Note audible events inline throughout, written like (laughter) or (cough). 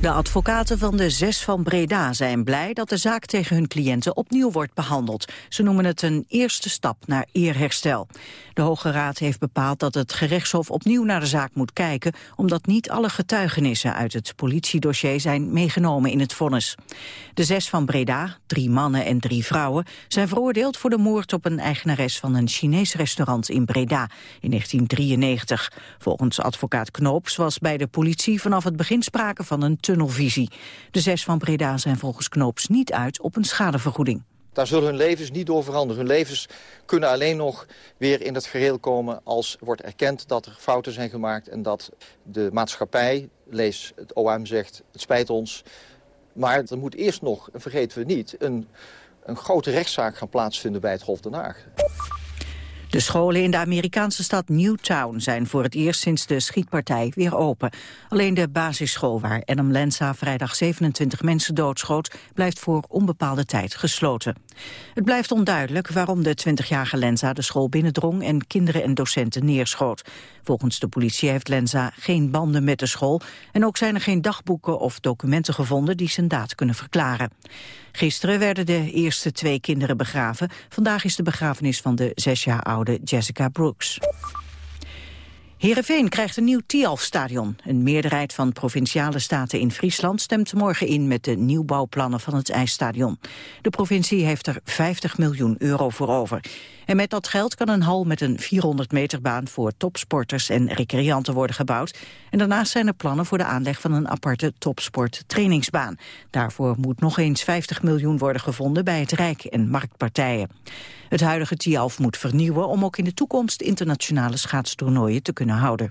De advocaten van de zes van Breda zijn blij dat de zaak tegen hun cliënten opnieuw wordt behandeld. Ze noemen het een eerste stap naar eerherstel. De Hoge Raad heeft bepaald dat het gerechtshof opnieuw naar de zaak moet kijken, omdat niet alle getuigenissen uit het politiedossier zijn meegenomen in het vonnis. De zes van Breda, drie mannen en drie vrouwen, zijn veroordeeld voor de moord op een eigenares van een Chinees restaurant in Breda in 1993. Volgens advocaat Knoops was bij de politie vanaf het begin sprake van een tunnelvisie. De zes van Breda zijn volgens Knoops niet uit op een schadevergoeding. Daar zullen hun levens niet door veranderen. Hun levens kunnen alleen nog weer in het gereel komen als wordt erkend dat er fouten zijn gemaakt en dat de maatschappij, lees het OM zegt, het spijt ons, maar er moet eerst nog, en vergeten we niet, een, een grote rechtszaak gaan plaatsvinden bij het Hof Den Haag. De scholen in de Amerikaanse stad Newtown zijn voor het eerst sinds de schietpartij weer open. Alleen de basisschool waar Adam Lenza vrijdag 27 mensen doodschoot blijft voor onbepaalde tijd gesloten. Het blijft onduidelijk waarom de 20-jarige Lenza de school binnendrong en kinderen en docenten neerschoot. Volgens de politie heeft Lenza geen banden met de school en ook zijn er geen dagboeken of documenten gevonden die zijn daad kunnen verklaren. Gisteren werden de eerste twee kinderen begraven. Vandaag is de begrafenis van de zes jaar oude Jessica Brooks. Heerenveen krijgt een nieuw Tialf-stadion. Een meerderheid van provinciale staten in Friesland stemt morgen in met de nieuwbouwplannen van het ijsstadion. De provincie heeft er 50 miljoen euro voor over. En met dat geld kan een hal met een 400 meter baan voor topsporters en recreanten worden gebouwd. En daarnaast zijn er plannen voor de aanleg van een aparte topsport-trainingsbaan. Daarvoor moet nog eens 50 miljoen worden gevonden bij het Rijk en marktpartijen. Het huidige Tialf moet vernieuwen om ook in de toekomst internationale schaatstoernooien te kunnen houden.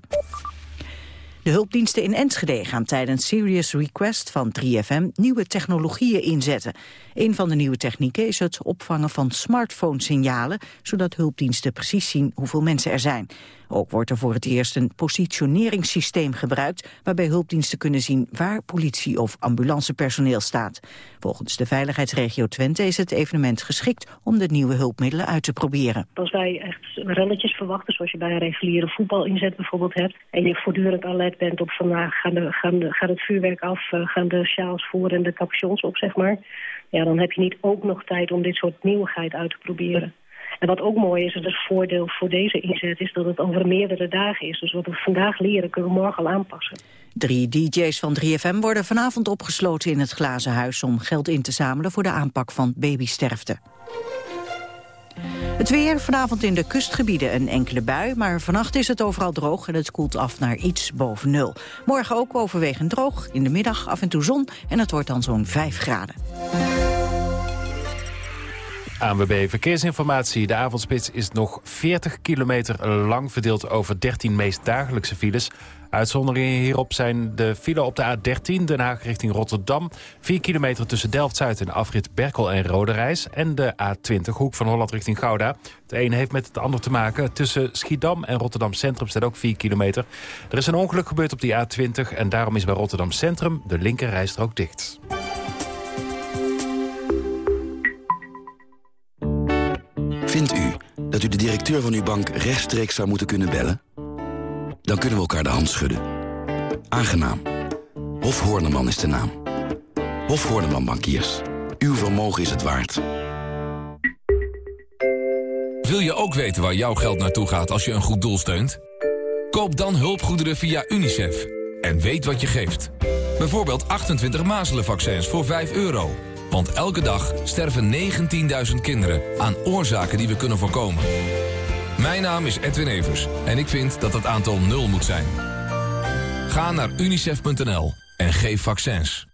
De hulpdiensten in Enschede gaan tijdens Serious Request van 3FM nieuwe technologieën inzetten. Een van de nieuwe technieken is het opvangen van smartphone-signalen, zodat hulpdiensten precies zien hoeveel mensen er zijn. Ook wordt er voor het eerst een positioneringssysteem gebruikt... waarbij hulpdiensten kunnen zien waar politie- of ambulancepersoneel staat. Volgens de veiligheidsregio Twente is het evenement geschikt... om de nieuwe hulpmiddelen uit te proberen. Als wij echt relletjes verwachten, zoals je bij een reguliere voetbalinzet bijvoorbeeld hebt... en je voortdurend alert bent op vandaag gaan de, gaan de, gaat het vuurwerk af... Eh, gaan de sjaals voor en de capuchons op, zeg maar... ja, dan heb je niet ook nog tijd om dit soort nieuwigheid uit te proberen. En wat ook mooi is, dat is het voordeel voor deze inzet... is dat het over meerdere dagen is. Dus wat we vandaag leren, kunnen we morgen al aanpassen. Drie DJ's van 3FM worden vanavond opgesloten in het Glazen Huis... om geld in te zamelen voor de aanpak van babysterfte. Het weer, vanavond in de kustgebieden een enkele bui... maar vannacht is het overal droog en het koelt af naar iets boven nul. Morgen ook overwegend droog, in de middag af en toe zon... en het wordt dan zo'n 5 graden. ANWB Verkeersinformatie. De avondspits is nog 40 kilometer lang verdeeld over 13 meest dagelijkse files. Uitzonderingen hierop zijn de file op de A13 Den Haag richting Rotterdam. 4 kilometer tussen Delft-Zuid en afrit Berkel en Roderijs. En de A20 Hoek van Holland richting Gouda. De een heeft met het ander te maken. Tussen Schiedam en Rotterdam Centrum staat ook 4 kilometer. Er is een ongeluk gebeurd op die A20 en daarom is bij Rotterdam Centrum de linkerrijstrook dicht. Dat u de directeur van uw bank rechtstreeks zou moeten kunnen bellen? Dan kunnen we elkaar de hand schudden. Aangenaam. Hof Horneman is de naam. Hof Horneman Bankiers. Uw vermogen is het waard. Wil je ook weten waar jouw geld naartoe gaat als je een goed doel steunt? Koop dan hulpgoederen via UNICEF. En weet wat je geeft. Bijvoorbeeld 28 mazelenvaccins voor 5 euro. Want elke dag sterven 19.000 kinderen aan oorzaken die we kunnen voorkomen. Mijn naam is Edwin Evers en ik vind dat het aantal nul moet zijn. Ga naar unicef.nl en geef vaccins.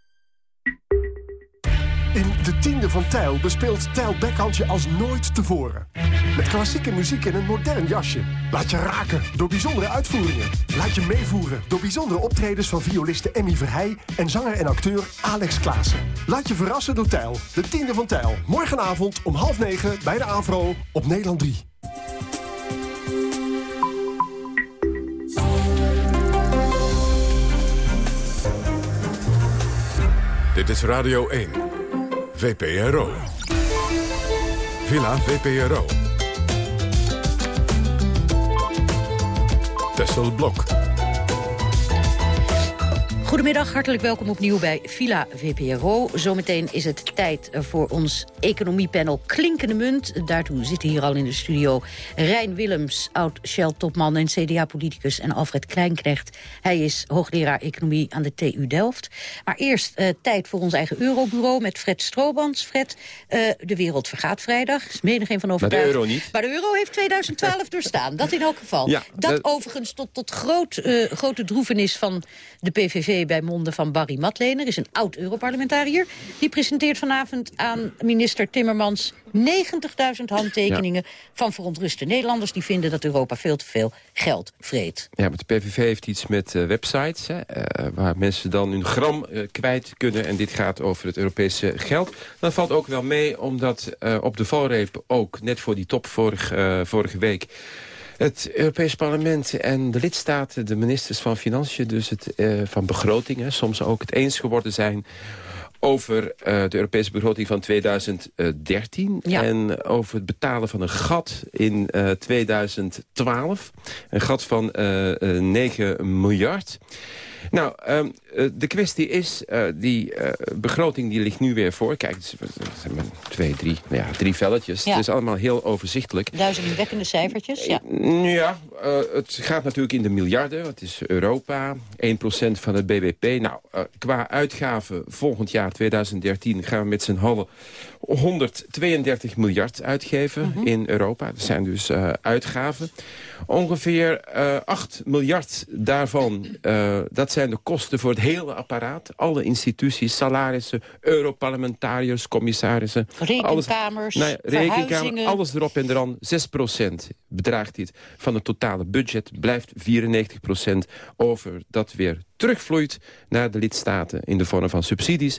In de tiende van Tijl bespeelt Tijl Bekhandje als nooit tevoren. Met klassieke muziek in een modern jasje. Laat je raken door bijzondere uitvoeringen. Laat je meevoeren door bijzondere optredens van violiste Emmy Verheij... en zanger en acteur Alex Klaassen. Laat je verrassen door Tijl, de tiende van Tijl. Morgenavond om half negen bij de AVRO op Nederland 3. Dit is Radio 1. VPRO. Villa VPRO. Tessel Blok. Goedemiddag, hartelijk welkom opnieuw bij Villa VPRO. Zometeen is het tijd voor ons economiepanel Klinkende Munt. Daartoe zitten hier al in de studio Rijn Willems, oud-Shell-topman en CDA-politicus... en Alfred Kleinknecht. Hij is hoogleraar economie aan de TU Delft. Maar eerst uh, tijd voor ons eigen eurobureau met Fred Stroobans. Fred, uh, de wereld vergaat vrijdag. Is menig geen van overtuigd. Maar de euro niet. Maar de euro heeft 2012 (laughs) doorstaan, dat in elk geval. Ja, dat, dat overigens tot, tot groot, uh, grote droevenis van de PVV bij monden van Barry Matlener, is een oud-Europarlementariër. Die presenteert vanavond aan minister Timmermans 90.000 handtekeningen van verontruste Nederlanders... die vinden dat Europa veel te veel geld vreet. Ja, maar de PVV heeft iets met uh, websites... Hè, uh, waar mensen dan hun gram uh, kwijt kunnen. En dit gaat over het Europese geld. Dat valt ook wel mee, omdat op de valreep ook... net voor die top vorige week het Europees Parlement en de lidstaten, de ministers van Financiën... dus het, uh, van begrotingen, soms ook het eens geworden zijn over uh, de Europese begroting van 2013... Ja. en over het betalen van een gat in uh, 2012. Een gat van uh, 9 miljard. Nou, um, de kwestie is, uh, die uh, begroting die ligt nu weer voor. Kijk, het zijn twee, drie, nou ja, drie velletjes. Ja. Het is allemaal heel overzichtelijk. Duizendwekkende cijfertjes, ja. Ja, uh, het gaat natuurlijk in de miljarden. Het is Europa, 1% van het BBP. Nou, qua uitgaven volgend jaar, 2013, gaan we met z'n allen 132 miljard uitgeven Mhm. in Europa. Dat zijn dus uitgaven. Ongeveer 8 miljard daarvan, dat zijn de kosten voor het hele apparaat. Alle instituties, salarissen, Europarlementariërs, commissarissen. Rekenkamers, alles, nou ja, verhuizingen. Alles erop en eraan. 6% bedraagt dit van het totale budget. Blijft 94% over dat weer terugvloeit naar de lidstaten in de vorm van subsidies.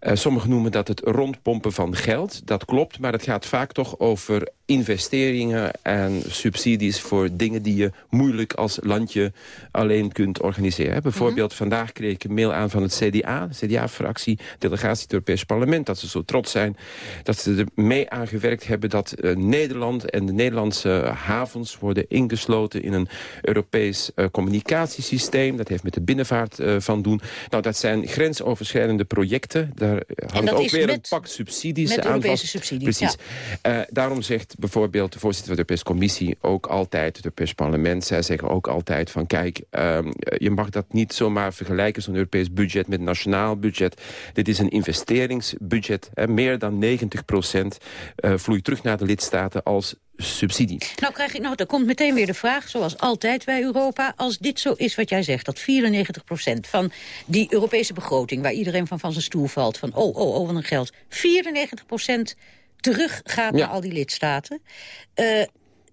Uh, sommigen noemen dat het rondpompen van geld. Dat klopt, maar het gaat vaak toch over investeringen en subsidies voor dingen die je moeilijk als landje alleen kunt organiseren. Bijvoorbeeld, mm -hmm. vandaag kreeg ik een mail aan van het CDA, de CDA-fractie, delegatie het Europees Parlement, dat ze zo trots zijn dat ze er mee aangewerkt hebben dat uh, Nederland en de Nederlandse havens worden ingesloten in een Europees uh, communicatiesysteem. Dat heeft met de binnenvaart van doen. Nou, dat zijn grensoverschrijdende projecten. Daar hangt ook weer een pak subsidies met aan Europese vast. subsidies, Precies. Ja. daarom zegt bijvoorbeeld de voorzitter van de Europese Commissie ook altijd, het Europees Parlement, zij zeggen ook altijd van kijk, um, je mag dat niet zomaar vergelijken, zo'n Europees budget met nationaal budget. Dit is een investeringsbudget. Hè. Meer dan 90 procent uh, vloeit terug naar de lidstaten als subsidie. Nou, krijg ik, nou, er komt meteen weer de vraag, zoals altijd bij Europa... als dit zo is wat jij zegt, dat 94 procent van die Europese begroting... waar iedereen van van zijn stoel valt, van oh, oh, oh, wat een geld... 94 procent terug gaat ja. naar al die lidstaten. Uh,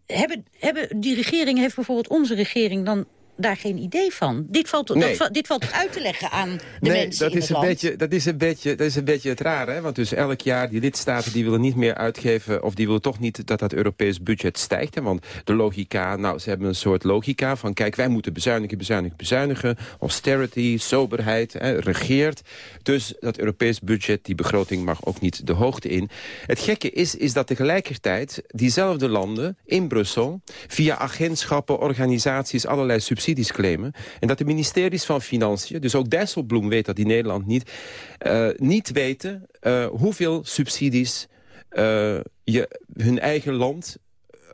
hebben, hebben die regering, heeft bijvoorbeeld onze regering dan daar geen idee van. Dit valt, nee. dat, dit valt uit te leggen aan de nee, mensen dat in is het een land. Beetje, dat, is een beetje, dat is een beetje het rare. Hè? Want dus elk jaar die lidstaten die willen niet meer uitgeven... of die willen toch niet dat dat Europees budget stijgt. Hè? Want de logica, nou, ze hebben een soort logica van... kijk, wij moeten bezuinigen, bezuinigen, bezuinigen. Austerity, soberheid, hè, regeert. Dus dat Europees budget, die begroting mag ook niet de hoogte in. Het gekke is, is dat tegelijkertijd diezelfde landen in Brussel... via agentschappen, organisaties, allerlei subsidies subsidies claimen. En dat de ministeries van Financiën, dus ook Dijsselbloem weet dat in Nederland niet... Uh, niet weten uh, hoeveel subsidies uh, je hun eigen land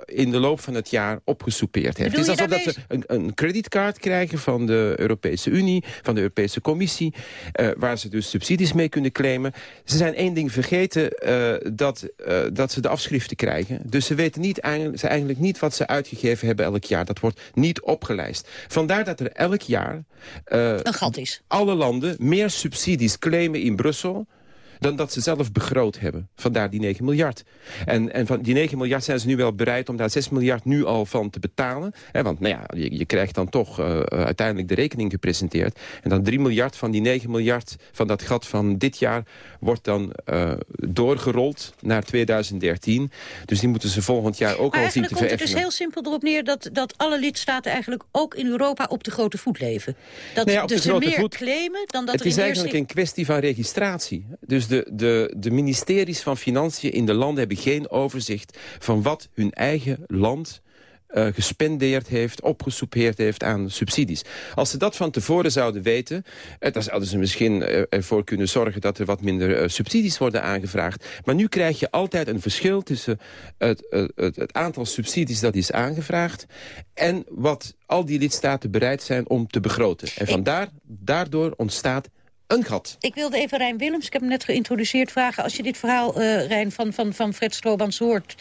in de loop van het jaar opgesoupeerd heeft. Het is alsof dat ze een, een kredietkaart krijgen van de Europese Unie, van de Europese Commissie, uh, waar ze dus subsidies mee kunnen claimen. Ze zijn één ding vergeten, uh, dat, uh, dat ze de afschriften krijgen. Dus ze weten niet, eigenlijk, ze eigenlijk niet wat ze uitgegeven hebben elk jaar. Dat wordt niet opgelijst. Vandaar dat er elk jaar een gat is. alle landen meer subsidies claimen in Brussel dan dat ze zelf begroot hebben. Vandaar die 9 miljard. En, en van die 9 miljard zijn ze nu wel bereid om daar 6 miljard nu al van te betalen. Hè, want nou ja, je, je krijgt dan toch uh, uiteindelijk de rekening gepresenteerd. En dan 3 miljard van die 9 miljard van dat gat van dit jaar... wordt dan uh, doorgerold naar 2013. Dus die moeten ze volgend jaar ook maar al zien te komt het vereffenen. dus heel simpel erop neer dat, dat alle lidstaten eigenlijk ook in Europa op de grote voet leven. Dat Nou ja, dus ze meer voet. claimen dan dat het er is in eigenlijk een kwestie van registratie. Dus de, de, de ministeries van Financiën in de landen hebben geen overzicht... van wat hun eigen land uh, gespendeerd heeft, opgesoupeerd heeft aan subsidies. Als ze dat van tevoren zouden weten, uh, dan zouden ze misschien uh, ervoor kunnen zorgen dat er wat minder subsidies worden aangevraagd. Maar nu krijg je altijd een verschil tussen het, het, het aantal subsidies dat is aangevraagd en wat al die lidstaten bereid zijn om te begroten. En vandaar, daardoor ontstaat een. Ik wilde even Rijn Willems, ik heb hem net geïntroduceerd, vragen... als je dit verhaal, uh, Rijn, van, van, van Fred Stroobans hoort...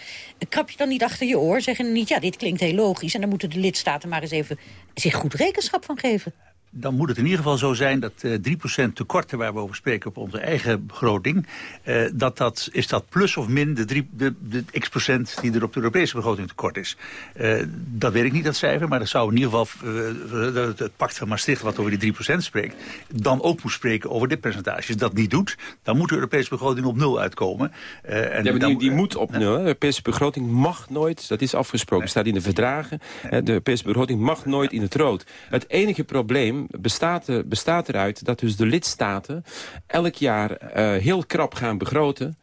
krap je dan niet achter je oor? Zeggen niet, ja, dit klinkt heel logisch... en dan moeten de lidstaten maar eens even zich goed rekenschap van geven? Dan moet het in ieder geval zo zijn dat uh, eh, 3% tekorten waar we over spreken op onze eigen begroting, uh, dat dat, is dat plus of min de, drie, de, de x procent die er op de Europese begroting tekort is. Uh, dat weet ik niet, dat cijfer, maar dat zou in ieder geval het, het pact van Maastricht wat over die 3% spreekt, dan ook moet spreken over dit percentage. Als dat niet doet, dan moet de Europese begroting op nul uitkomen. en ja, maar die, die moet op nul. De Europese begroting mag nooit, dat is afgesproken, nee. staat in de verdragen, nee. de Europese begroting mag nooit in het rood. Het enige probleem bestaat, er, bestaat eruit dat dus de lidstaten elk jaar uh, heel krap gaan begroten.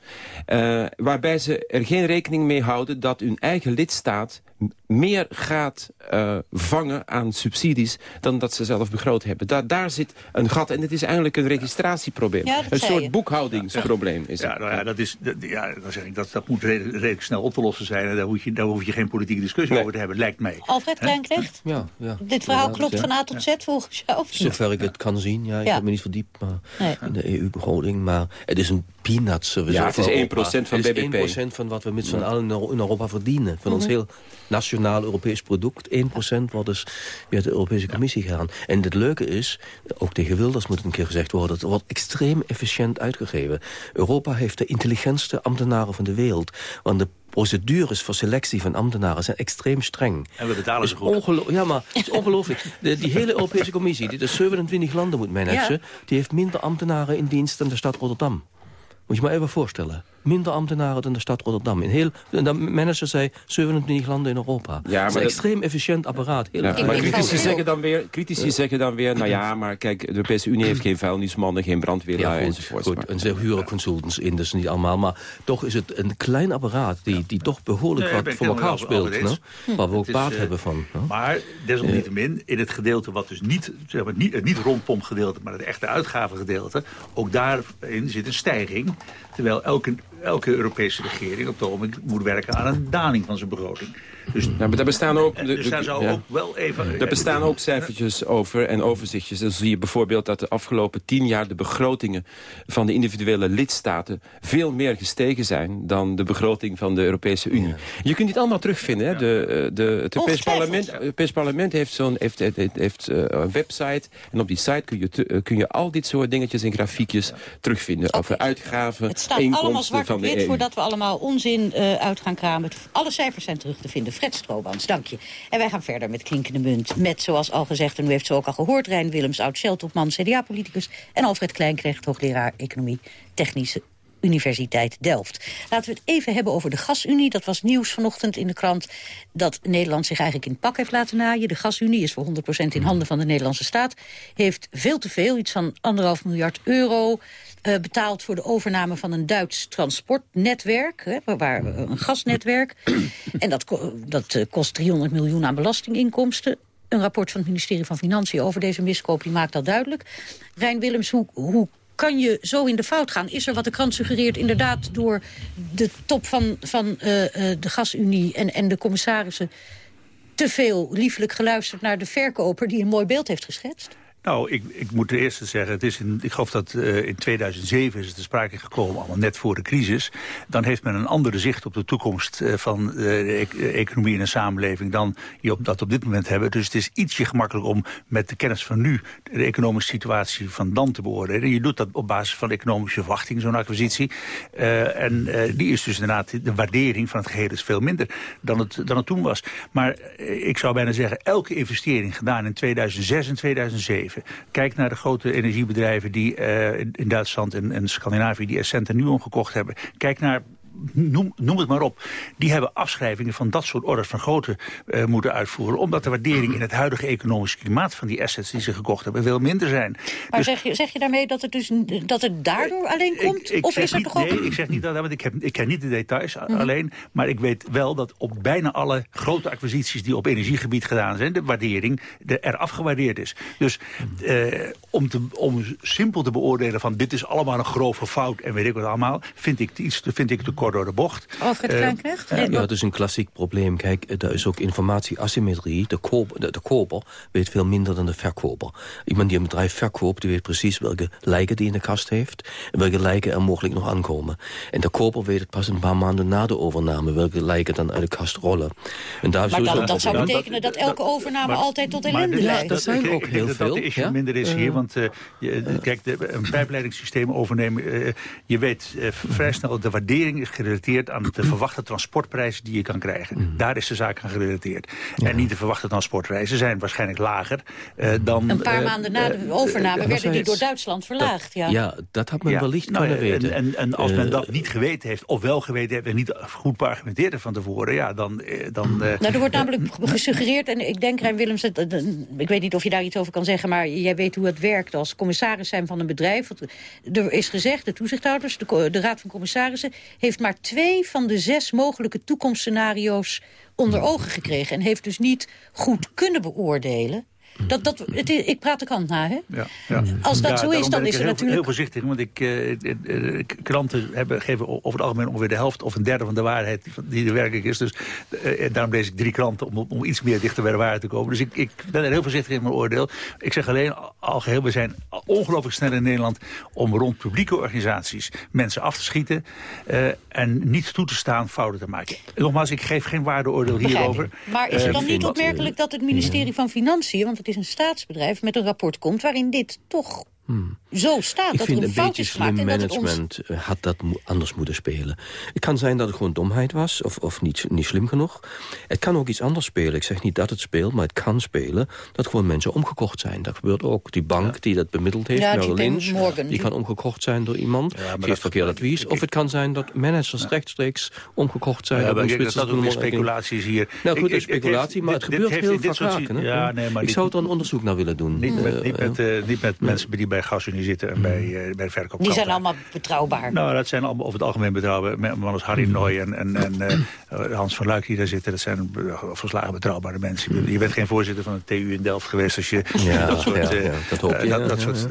Uh, waarbij ze er geen rekening mee houden dat hun eigen lidstaat meer gaat uh, vangen aan subsidies dan dat ze zelf begroot hebben. Da daar zit een gat en het is eigenlijk een registratieprobleem. Ja, een soort boekhoudingsprobleem is ja, nou ja, dat is, dat, ja, dan zeg ik, dat, dat moet redelijk, snel op te lossen zijn. En daar hoef je, daar hoef je geen politieke discussie nee. over te hebben, lijkt mij. Alfred Kleinknecht? Ja, ja. Dit verhaal klopt van A tot Z volgens Zover ik het kan zien. Ja, ik heb me niet verdiept maar nee. in de EU-begroting. Maar het is een peanuts. Ja, het is 1% van BBP. Het is 1% van wat we met z'n allen in Europa verdienen. Van ons mhm. heel nationaal Europees product. 1% wordt dus via de Europese Commissie gegaan. En het leuke is, ook tegen Wilders moet het een keer gezegd worden... het wordt extreem efficiënt uitgegeven. Europa heeft de intelligentste ambtenaren van de wereld. Want de procedures voor selectie van ambtenaren zijn extreem streng. En we betalen ze goed. Ja, maar het is ongelooflijk. die hele Europese Commissie, die de 27 landen moet managen... Ja. die heeft minder ambtenaren in dienst dan de stad Rotterdam. Moet je maar even voorstellen minder ambtenaren dan de stad Rotterdam. In heel, de manager zei 27 landen in Europa. Ja, maar is een extreem efficiënt apparaat. Heel ja, maar critici zeggen, dan weer, critici zeggen dan weer, nou ja, maar kijk, de Europese Unie heeft geen vuilnismannen, geen brandweerlui ja, enzovoort. Goed, en ze huren consultants in, dus niet allemaal. Maar toch is het een klein apparaat die, die toch behoorlijk wat voor elkaar speelt. Hm. Waar we ook baat uh, hebben van. Maar desalniettemin, in het gedeelte wat dus niet, zeg maar, niet, het niet rondpompgedeelte, maar het echte uitgavengedeelte, ook daarin zit een stijging. Terwijl elke elke Europese regering op het ogenblik moet werken aan een daling van zijn begroting. Dus, ja, maar daar bestaan ook, de, dus daar zou ja. ook wel even... Er bestaan ook cijfertjes over en overzichtjes. Dan zie je bijvoorbeeld dat de afgelopen tien jaar... de begrotingen van de individuele lidstaten... veel meer gestegen zijn dan de begroting van de Europese Unie. Je kunt dit allemaal terugvinden. Hè? De, eh, de, het Europees parlement, Europees parlement heeft, zo'n heeft, heeft, heeft uh, een website. En op die site kun je, te, kun je al dit soort dingetjes en grafiekjes terugvinden. Okay. Over uitgaven, Het staat allemaal zwart op wit voordat we allemaal onzin uh, uit gaan kramen. Alle cijfers zijn terug te vinden. Stroobans, dank je. En wij gaan verder met Klinkende Munt. Met, zoals al gezegd, en u heeft ze ook al gehoord... Rijn Willems, oud-Shell-topman, CDA-politicus... en Alfred Kleinkrecht, hoogleraar Economie Technische Universiteit Delft. Laten we het even hebben over de gasunie. Dat was nieuws vanochtend in de krant dat Nederland zich eigenlijk in het pak heeft laten naaien. De gasunie is voor 100% in handen van de Nederlandse staat. Heeft veel te veel, iets van anderhalf miljard euro uh, betaald voor de overname van een Duits transportnetwerk. Hè, waar, een gasnetwerk. (clears throat) en dat, dat uh, kost 300 miljoen aan belastinginkomsten. Een rapport van het ministerie van Financiën over deze miskoop die maakt dat duidelijk. Rijn Willems, hoe, hoe kan je zo in de fout gaan? Is er wat de krant suggereert inderdaad door de top van, van uh, de gasunie en, en de commissarissen... te veel liefelijk geluisterd naar de verkoper die een mooi beeld heeft geschetst? Nou, ik, ik moet ten eerste zeggen, het is in, ik geloof dat uh, in 2007 is het te sprake gekomen, allemaal net voor de crisis. Dan heeft men een andere zicht op de toekomst uh, van de e economie en de samenleving dan je op, dat op dit moment hebben. Dus het is ietsje gemakkelijk om met de kennis van nu de economische situatie van dan te beoordelen. Je doet dat op basis van economische verwachting, zo'n acquisitie. En die is dus inderdaad, de waardering van het geheel is veel minder dan het, dan het toen was. Maar ik zou bijna zeggen, elke investering gedaan in 2006 en 2007 Kijk naar de grote energiebedrijven die uh, in Duitsland en, en Scandinavië... die Essent en Nuon gekocht hebben. Kijk naar noem, noem het maar op. Die hebben afschrijvingen van dat soort orders van grootte uh, moeten uitvoeren. Omdat de waardering in het huidige economische klimaat van die assets die ze gekocht hebben veel minder zijn. Maar dus, zeg, je, zeg je daarmee dat het, dus, dat het daardoor alleen komt? Ik, of is er niet, toch ook... Nee, ik zeg niet dat, want ik, heb, ik ken niet de details mhm. alleen. Maar ik weet wel dat op bijna alle grote acquisities die op energiegebied gedaan zijn... de waardering de, er afgewaardeerd is. Dus uh, om, te, om simpel te beoordelen van dit is allemaal een grove fout... en weet ik wat allemaal, vind ik, iets, vind ik te kort door de bocht. Alfred uh, Kleinknecht? Uh, ja, dat is een klassiek probleem. Kijk, er is ook informatieasymmetrie. De, koop, de, de, koper weet veel minder dan de verkoper. Iemand die een bedrijf verkoopt, die weet precies welke lijken die in de kast heeft... en welke lijken er mogelijk nog aankomen. En de koper weet het pas een paar maanden na de overname... welke lijken dan uit de kast rollen. En daar maar dat, dat zou betekenen dat, elke overname altijd tot ellende leidt. Dat zijn ook heel veel. Dat issue minder is hier, want uh, je, kijk, de, een pijpleidingssysteem overnemen... Uh, je weet uh, vrij snel dat de waardering is gerelateerd... aan de verwachte transportprijzen die je kan krijgen. Mm. Daar is de zaak aan gerelateerd. Ja. En niet de verwachte transportprijzen zijn waarschijnlijk lager dan... Een paar maanden na de overname werden die door Duitsland verlaagd. Ja, ja dat had men ja, wellicht nou, kunnen weten. En, en, als men dat niet geweten heeft, of wel geweten heeft... en niet goed beargumenteerd heeft van tevoren, ja, dan... dan nou, er wordt namelijk gesuggereerd, en ik denk, Rijn Willems... ik weet niet of je daar iets over kan zeggen... maar jij weet hoe het werkt als commissaris zijn van een bedrijf. Er is gezegd, de toezichthouders, de, de Raad van Commissarissen... heeft maar twee van de zes mogelijke toekomstscenario's onder ogen gekregen... en heeft dus niet goed kunnen beoordelen dat, dat, het, ik praat de kant na, hè? Ja, ja. Als dat zo is, dan is er heel, natuurlijk... heel voorzichtig, want ik, uh, kranten hebben, geven over het algemeen ongeveer de helft... of een derde van de waarheid die er werkelijk is. Dus uh, daarom lees ik drie kranten om, om iets meer dichter bij de waarheid te komen. Dus ik, ik ben er heel voorzichtig in mijn oordeel. Ik zeg alleen, al geheel, we zijn ongelooflijk snel in Nederland... om rond publieke organisaties mensen af te schieten... en niet toe te staan fouten te maken. Nogmaals, ik geef geen waardeoordeel hierover. Maar is het dan niet opmerkelijk dat het ministerie van Financiën... want het is een staatsbedrijf, met een rapport komt... waarin dit toch Hmm. Zo staat ik dat vind er een, een beetje slim management ons... had dat anders moeten spelen. Het kan zijn dat het gewoon domheid was, of, of niet, niet slim genoeg. Het kan ook iets anders spelen. Ik zeg niet dat het speelt, maar het kan spelen... dat gewoon mensen omgekocht zijn. Dat gebeurt ook. Die bank ja. die dat bemiddeld heeft, ja, Merrill Lynch... Morgan. die kan omgekocht zijn door iemand, ja, geeft verkeerd advies. Of het kan zijn dat managers ja. rechtstreeks omgekocht zijn. Ja, dat, dat, dat ook weer speculaties hier. Nou goed, een speculatie, maar het gebeurt heel vaak. Ik zou er een onderzoek naar willen doen. Niet met mensen die bij GasUnie zitten en bij, uh, bij de verkoop. Die zijn allemaal betrouwbaar? Nou, dat zijn allemaal over het algemeen betrouwbaar. Mannen als Harry Nooy en, en, en uh, Hans van Luik die daar zitten, dat zijn verslagen betrouwbare mensen. Je bent geen voorzitter van de TU in Delft geweest als je ja, (laughs) dat soort... Ja, ja, dat hoop je. dat, dat, soort,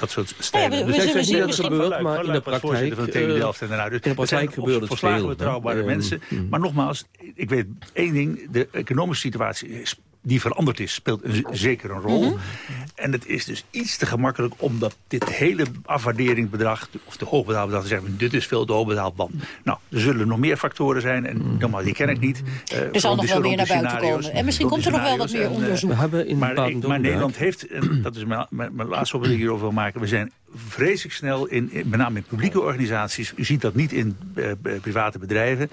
dat soort stijlen. Ja, we, we, we, we zien dat gebeurt, maar in de praktijk... van de TU Delft en daarna. Dus in de praktijk gebeurt het verslagen betrouwbare mensen. Maar nogmaals, ik weet één ding, de economische situatie die veranderd is, speelt een, zeker een rol. Mhm. En het is dus iets te gemakkelijk om dat dit hele afwaarderingsbedrag... of de hoogbetaalbedrag te zeggen, dit is veel te hoog betaald. Want, nou, er zullen nog meer factoren zijn. En mhm. normaal, die ken ik niet. Uh, er zal nog wel meer naar buiten komen. En misschien komt er nog wel wat meer onderzoek. We hebben in maar, maar Nederland heeft, en (clears throat) dat is mijn, mijn, mijn laatste op wat ik (clears throat) hierover wil maken... we zijn vreselijk snel, in, in, met name in publieke organisaties... u ziet dat niet in uh, private bedrijven...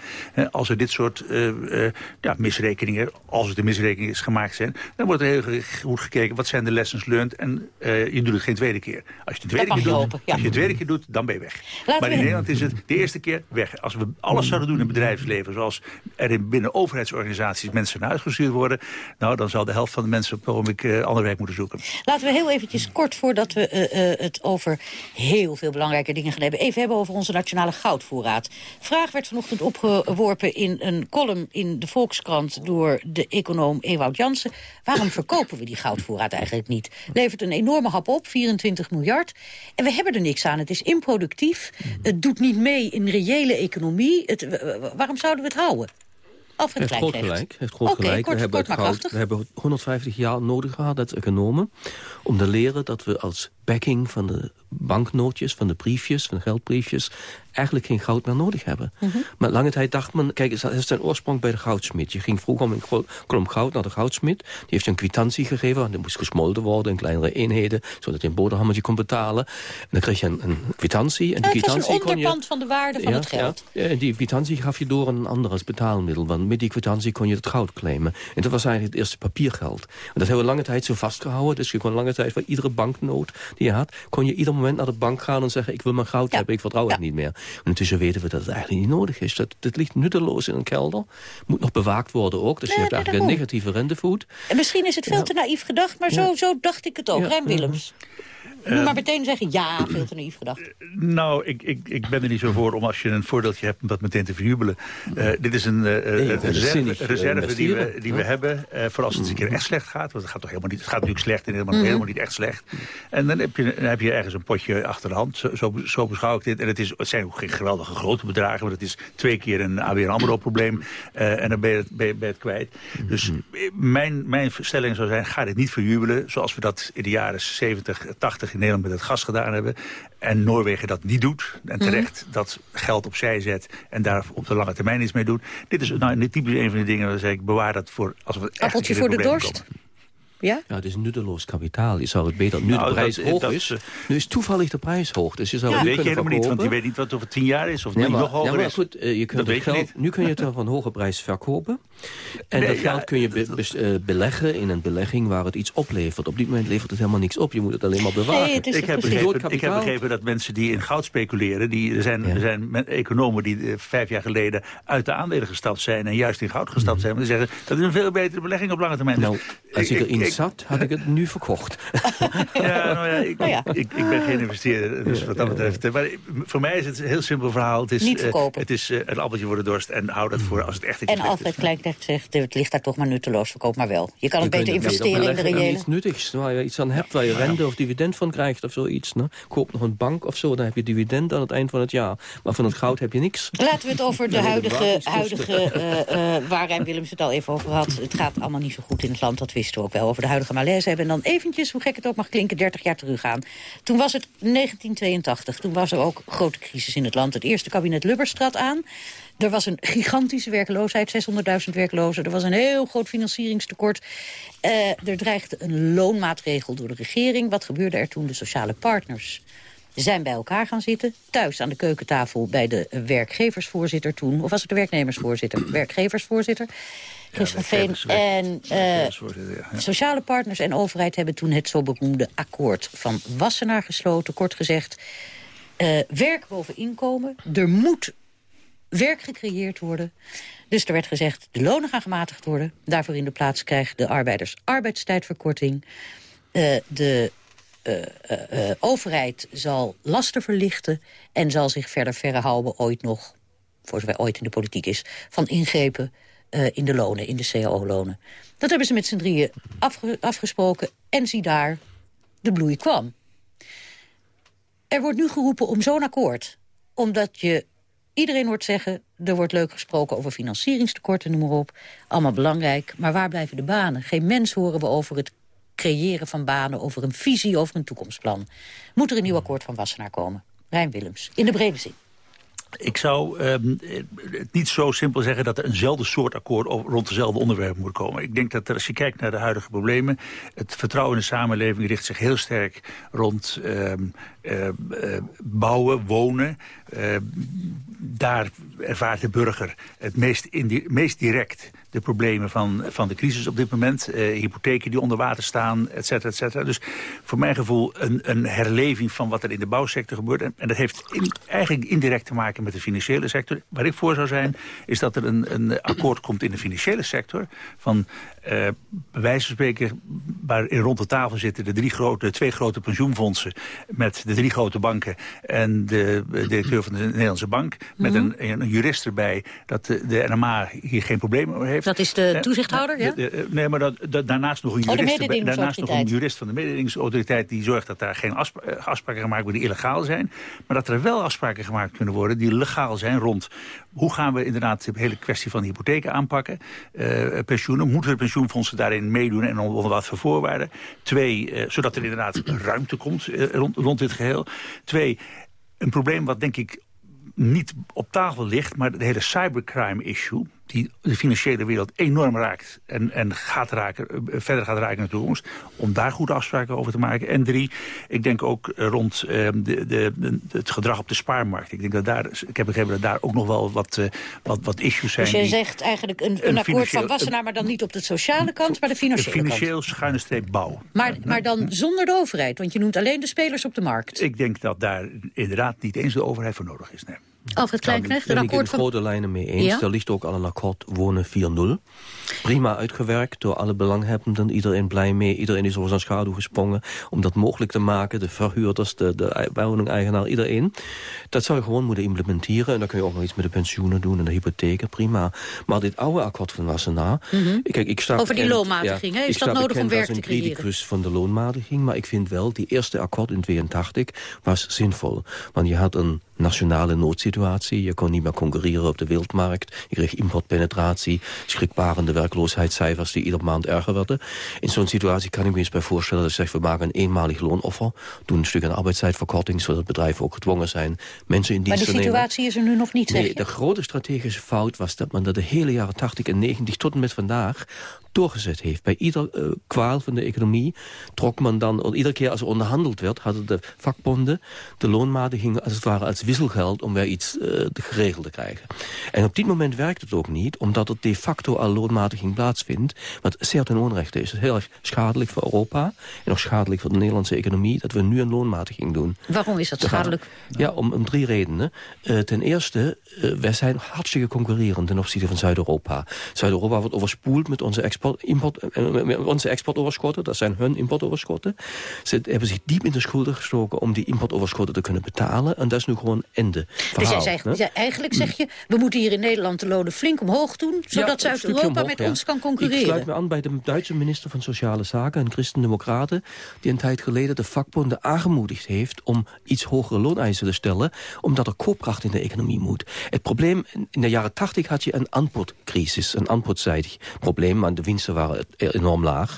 als er dit soort uh, ja, misrekeningen, als het een misrekening is gemaakt zijn... dan wordt er heel goed gekeken, wat zijn de lessons learned... en je doet het geen tweede keer. Als je het tweede, keer doet, ja. als je het tweede keer doet, dan ben je weg. maar in Nederland is het de eerste keer weg. Als we alles zouden doen in het bedrijfsleven... zoals er in binnen overheidsorganisaties mensen naar uitgestuurd worden... nou, dan zal de helft van de mensen op ik ander werk moeten zoeken. Laten we heel eventjes kort, voordat we het over heel veel belangrijke dingen gaan hebben. Even hebben over onze nationale goudvoorraad. Vraag werd vanochtend opgeworpen in een column in de Volkskrant... door de econoom Ewout Jansen. Waarom verkopen we die goudvoorraad eigenlijk niet? Levert een enorme hap op, 24 miljard. En we hebben er niks aan. Het is improductief. Het doet niet mee in reële economie. Het, waarom zouden we het houden? Alfred heeft groot gelijk. Heeft groot okay, gelijk. Kort, we, hebben kort, goud, we hebben 150 jaar nodig gehad, dat economen, om te leren dat we als backing van de banknootjes, van de briefjes, van de geldbriefjes... eigenlijk geen goud meer nodig hebben. Mhm. Maar lange tijd dacht men... Kijk, het is zijn oorsprong bij de goudsmid. Je ging vroeger met een klomp goud naar de goudsmid. Die heeft je een kwitantie gegeven. Die moest gesmolten worden in kleinere eenheden... zodat je een boterhammetje kon betalen. En dan kreeg je een, een kwitantie. En die kwitantie het was een onderpand van de waarde van ja, het geld. Ja, en die kwitantie gaf je door een ander als betaalmiddel. Want met die kwitantie kon je het goud claimen. En dat was eigenlijk het eerste papiergeld. En dat hebben we lange tijd zo vastgehouden. Dus je kon lange tijd voor iedere banknoot die je had... kon je ieder moment naar de bank gaan en zeggen... ik wil mijn goud hebben, ik vertrouw het niet meer. En intussen weten we dat het eigenlijk niet nodig is. Dat, dat ligt nutteloos in een kelder. Moet nog bewaakt worden ook. Dus je hebt eigenlijk een negatieve rentevoet. En misschien is het veel te naïef gedacht, maar zo, zo dacht ik het ook. Rijn Willems. Moet maar meteen zeggen, ja, veel te naïef gedacht. Nou, ik, ik, ik ben er niet zo voor om als je een voordeeltje hebt om dat meteen te verjubelen. Uh, dit is een, uh, reserve, eh, reserve die we, die we hebben uh, voor als het eens een keer echt slecht gaat. Want het gaat toch helemaal niet. Het gaat natuurlijk slecht en helemaal, Mhm. helemaal niet echt slecht. En dan heb, je, dan heb je ergens een potje achter de hand. Zo, zo, zo beschouw ik dit. En het, is, het zijn ook geen geweldige grote bedragen. Want het is twee keer een ABN AMRO probleem. eh, en dan ben je, het, ben, je, ben je het kwijt. Dus eh, mijn, mijn stelling zou zijn, ga dit niet verjubelen. Zoals we dat in de jaren 70, 80 in Nederland met het gas gedaan hebben. En Noorwegen dat niet doet. En terecht dat geld opzij zet. En daar op de lange termijn iets mee doet. Dit is nou, typisch een van de dingen waar ik bewaar dat voor... Als we echt Appeltje voor de dorst? komen. Ja? Ja, het is nutteloos kapitaal. Je zou het beter, nu Nou, de prijs dat- hoog dat- is, nu is toevallig de prijs hoog. Dus je zou Dat het nu weet je helemaal niet, want je weet niet wat het over tien jaar is. Of Ja, niet maar, nog hoger ja, maar is. goed, eh, je kunt Dat het geld, nu kun je het wel (laughs) van een hoge prijs verkopen. En Nee, dat ja, geld kun je be- eh, beleggen in een belegging waar het iets oplevert. Op dit moment levert het helemaal niks op. Je moet het alleen maar bewaren. Nee, het is Ik heb, begrepen, ik heb begrepen dat mensen die in goud speculeren... Die, er, zijn, Ja. er zijn men- economen die eh, vijf jaar geleden uit de aandelen gestapt zijn... en juist in goud gestapt zijn. Maar die zeggen, dat is een veel betere belegging op lange termijn. Nou, Dus als ik erin ik- zat, had ik het nu verkocht. (laughs) Ja, nou ja, ik, Nou ja. Ik, ik ben geen investeerder, dus wat dat betreft. Maar voor mij is het een heel simpel verhaal. Het is, Niet eh, verkopen. het is eh, een appeltje voor de dorst en hou dat voor als het echt keer En Alfred. Kleinknecht zegt, het ligt daar toch maar nutteloos, verkoop maar wel. Je kan het Je beter investeren in de reële... iets nuttigs, waar je iets aan hebt, waar je rente of dividend van krijgt of zoiets. Ne? Koop nog een bank of zo, dan heb je dividend aan het eind van het jaar. Maar van het goud heb je niks. Laten we het over de Nee, de huidige, huidige eh, eh, waar Rijn Willems het al even over had. Het gaat allemaal niet zo goed in het land, dat wisten we ook wel. Over de huidige malaise hebben. En dan eventjes, hoe gek het ook mag klinken, 30 jaar teruggaan. Toen was het 1982. Toen was er ook grote crisis in het land. Het eerste kabinet Lubbers trad aan. Er was een gigantische werkloosheid, 600.000 werklozen. Er was een heel groot financieringstekort. Eh, er dreigde een loonmaatregel door de regering. Wat gebeurde er toen? De sociale partners zijn bij elkaar gaan zitten. Thuis aan de keukentafel bij de werkgeversvoorzitter toen. Of was het de werknemersvoorzitter? Werkgeversvoorzitter. Chris van Veen. En ja. sociale partners en overheid hebben toen het zo beroemde akkoord van Wassenaar gesloten. Kort gezegd, eh, werk boven inkomen. Er moet werk gecreëerd worden. Dus er werd gezegd, de lonen gaan gematigd worden. Daarvoor in de plaats krijgen de arbeiders arbeidstijdverkorting. Eh, de overheid zal lasten verlichten... en zal zich verder verhouden ooit nog, voor zover ooit in de politiek is... van ingrepen eh, in de lonen, in de cao-lonen. Dat hebben ze met z'n drieën afge- afgesproken. En zie daar, de bloei kwam. Er wordt nu geroepen om zo'n akkoord. Omdat je iedereen hoort zeggen... er wordt leuk gesproken over financieringstekorten, noem maar op. Allemaal belangrijk, maar waar blijven de banen? Geen mens horen we over het creëren van banen... over een visie, over een toekomstplan. Moet er een nieuw akkoord van Wassenaar komen? Rijn Willems, in de brede zin. Ik zou ehm, het niet zo simpel zeggen dat er eenzelfde soort akkoord rond dezelfde onderwerpen moet komen. Ik denk dat als je kijkt naar de huidige problemen, het vertrouwen in de samenleving richt zich heel sterk rond ehm, eh, eh, bouwen, wonen. Ehm, daar ervaart de burger het meest, indi- meest direct de problemen van, van de crisis op dit moment. Eh, hypotheken die onder water staan, et cetera, et cetera. Dus voor mijn gevoel een, een herleving van wat er in de bouwsector gebeurt. En, en dat heeft in- eigenlijk indirect te maken met de financiële sector. Waar ik voor zou zijn, is dat er een, een akkoord komt in de financiële sector... van eh bij wijze van spreken, waar in rond de tafel zitten de drie grote, twee grote pensioenfondsen... met de drie grote banken en de directeur van de Nederlandse Bank... met een, een jurist erbij dat de, de NMA hier geen probleem mee heeft. Dat is de Eh, toezichthouder, ja? de- de- nee, maar dat, dat- daarnaast nog een de jurist, daarnaast nog een jurist van de mededingingsautoriteit... die zorgt dat daar geen eh, afspraken gemaakt worden die illegaal zijn... maar dat er wel afspraken gemaakt kunnen worden die legaal zijn rond... hoe gaan we inderdaad de hele kwestie van de hypotheken aanpakken... Eh, pensioenen, moeten de pensioenfondsen daarin meedoen en onder wat voor voorwaarden? Twee, eh, zodat er inderdaad ruimte komt eh, rond, rond dit geheel. Twee, een probleem wat denk ik niet op tafel ligt, maar de hele cybercrime issue. Die de financiële wereld enorm raakt... en, en gaat raken, eh, verder gaat raken in de toekomst... om daar goede afspraken over te maken. En drie, ik denk ook rond uh, de, de, de, het gedrag op de spaarmarkt. Ik, denk dat daar, ik heb begrepen dat daar ook nog wel wat, uh, wat, wat issues zijn. Dus je zegt eigenlijk een, een, een akkoord van Wassenaar... maar dan niet op de sociale kant, maar de financiële kant. Financieel schuine streep bouw. Maar, maar dan zonder de overheid, want je noemt alleen de spelers op de markt. Ik denk dat daar inderdaad niet eens de overheid voor nodig is. Nee. Alfred Kleinknecht, Daar een ben ik in van... grote lijnen mee eens. Ja? Er ligt ook al een akkoord Wonen 4.0. Prima uitgewerkt door alle belanghebbenden. Iedereen blij mee. Iedereen is over zijn schaduw gesprongen. Om dat mogelijk te maken. De verhuurders, de, de woningeigenaar, iedereen. Dat zou je gewoon moeten implementeren. En dan kun je ook nog iets met de pensioenen doen en de hypotheken. Prima. Maar dit oude akkoord van Wassenaar... Mhm. Kijk, ik sta Over die loonmatiging? Is ik dat nodig om werk te een creëren? criticus van de loonmatiging. Maar ik vind wel, die eerste akkoord in 82 was zinvol. Want je had een nationale noodsituatie. Je kon niet meer concurreren op de wereldmarkt. Je kreeg importpenetratie, schrikbarende werkloosheidscijfers die ieder maand erger werden. In zo'n situatie kan ik me eens bij voorstellen dat je zegt, we maken een eenmalig loonoffer, doen een stuk aan arbeidstijdverkorting, zodat bedrijven ook gedwongen zijn mensen in Maar dienst de te nemen. situatie is er nu nog niet, Nee, de grote strategische fout was dat men dat de hele jaren 80 en 90 tot en met vandaag doorgezet heeft. Bij ieder eh, kwaal van de economie trok men dan, iedere keer als er onderhandeld werd, hadden de vakbonden de loonmatiging als het ware als wisselgeld om weer iets eh, geregeld te krijgen. En op dit moment werkt het ook niet, omdat er de facto al loonmatiging plaatsvindt, wat zeer ten onrechte is. Het is heel erg schadelijk voor Europa en ook schadelijk voor de Nederlandse economie dat we nu een loonmatiging doen. Waarom is dat schadelijk? Ja, om, om drie redenen. Eh, ten eerste, wij zijn hartstikke concurrerend ten opzichte van Zuid-Europa. Zuid-Europa wordt overspoeld met onze, export, import, eh, onze exportoverschotten. Dat zijn hun importoverschotten. Ze hebben zich diep in de schulden gestoken om die importoverschotten te kunnen betalen. En dat is nu gewoon ende. Dus Verhaal, jij zegt, eigenlijk zeg je, we moeten hier in Nederland de lonen flink omhoog doen... zodat Ja, Zuid-Europa met ja. ons kan Ik sluit concurreren. me aan bij de Duitse minister van Sociale Zaken, een christendemocraten, die een tijd geleden de vakbonden aangemoedigd heeft om iets hogere looneisen te stellen, omdat er koopkracht in de economie moet. Het probleem, in de jaren tachtig had je een aanbodcrisis, een aanbodzijdig probleem, want de winsten waren enorm laag.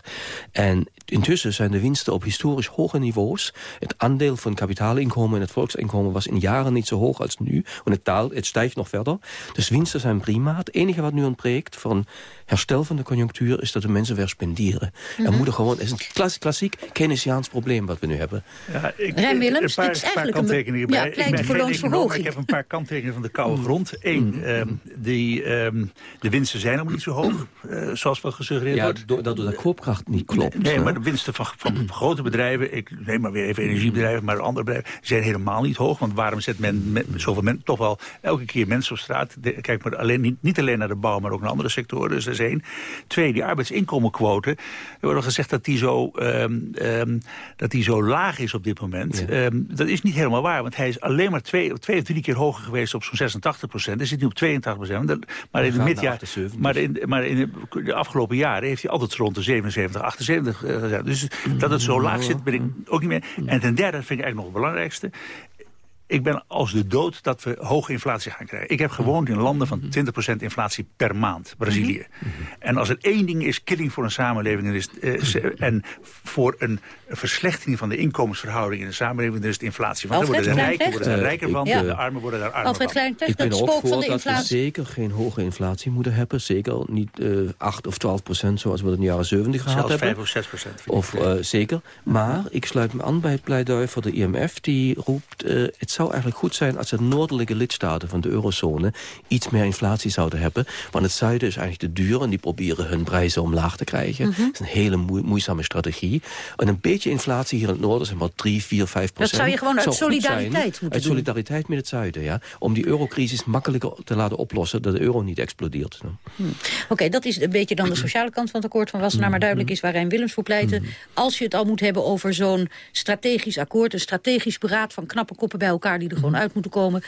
En intussen zijn de winsten op historisch hoge niveaus. Het aandeel van kapitaalinkomen en het volksinkomen was in jaren niet zo hoog als nu. En het, daalt, het stijgt nog verder. Dus winsten zijn prima. Het enige wat nu ontbreekt een herstel van de conjunctuur... is dat de mensen weer spenderen. Er Mhm. moet gewoon, het is een klas- klassiek Keynesiaans probleem wat we nu hebben. Ja, ik, Rijn Willems, een paar, dit is paar eigenlijk een be- kanttekeningen ja, bij. ik ben geen econoom, ik heb een paar kanttekeningen van de koude grond. Eén, ehm, die, ehm, de winsten zijn nog niet zo hoog, eh, zoals wel gesuggereerd Ja, wordt. do- dat de koopkracht niet klopt. Nee, maar de winsten van, van grote bedrijven, ik neem maar weer even energiebedrijven, maar andere bedrijven, zijn helemaal niet hoog. Want waarom zet men, met zoveel mensen toch wel elke keer mensen op straat? De- kijk maar alleen, niet, niet alleen naar de bouw, maar ook naar andere sectoren. Dus Twee, die arbeidsinkomenquote. Er wordt al gezegd dat die zo, ehm, ehm, dat die zo laag is op dit moment. Ehm, dat is niet helemaal waar, want hij is alleen maar twee, twee of drie keer hoger geweest op zo'n 86 procent. Hij zit nu op 82 procent. Maar in het midjaar, 78. maar in, maar in de, afgelopen jaren heeft hij altijd rond de 77, 78 eh, gezet. Dus dat het zo laag zit, ben ik ook niet meer. En ten derde, dat vind ik eigenlijk nog het belangrijkste... Ik ben als de dood dat we hoge inflatie gaan krijgen. Ik heb gewoond in landen van 20% inflatie per maand. Brazilië. En als er één ding is, killing voor een samenleving... dan is het, eh, en voor een verslechtering van de inkomensverhouding in de samenleving... dan is het inflatie. Want dan Alfred worden de rijken worden daar rijker van, de armen worden daar armer Alfred van. Kleinknecht, Ik ben dat ook spook van dat we zeker geen hoge inflatie moeten hebben. Zeker niet eh 8 of 12 procent zoals we het in de jaren 70 gehad Zelfs hebben. 5 of 6 procent. Of eh, zeker. Maar ik sluit me aan bij het pleidooi voor de IMF. Die roept, eh, het zou eigenlijk goed zijn als de noordelijke lidstaten van de eurozone iets meer inflatie zouden hebben. Want het zuiden is eigenlijk te duur en die proberen hun prijzen omlaag te krijgen. Mhm. Dat is een hele moe- moeizame strategie. En een beetje inflatie hier in het noorden, zeg maar 3, 4, 5 procent. zou je gewoon uit zijn. solidariteit moeten Uit doen. solidariteit met het zuiden, ja. Om die eurocrisis makkelijker te laten oplossen, dat de euro niet explodeert. Oké, dat is een beetje dan de sociale kant van het akkoord van Wassenaar... maar duidelijk is waar Rijn Willems voor pleitte. Als je het al moet hebben over zo'n strategisch akkoord... een strategisch beraad van knappe koppen bij elkaar die er gewoon uit moeten komen...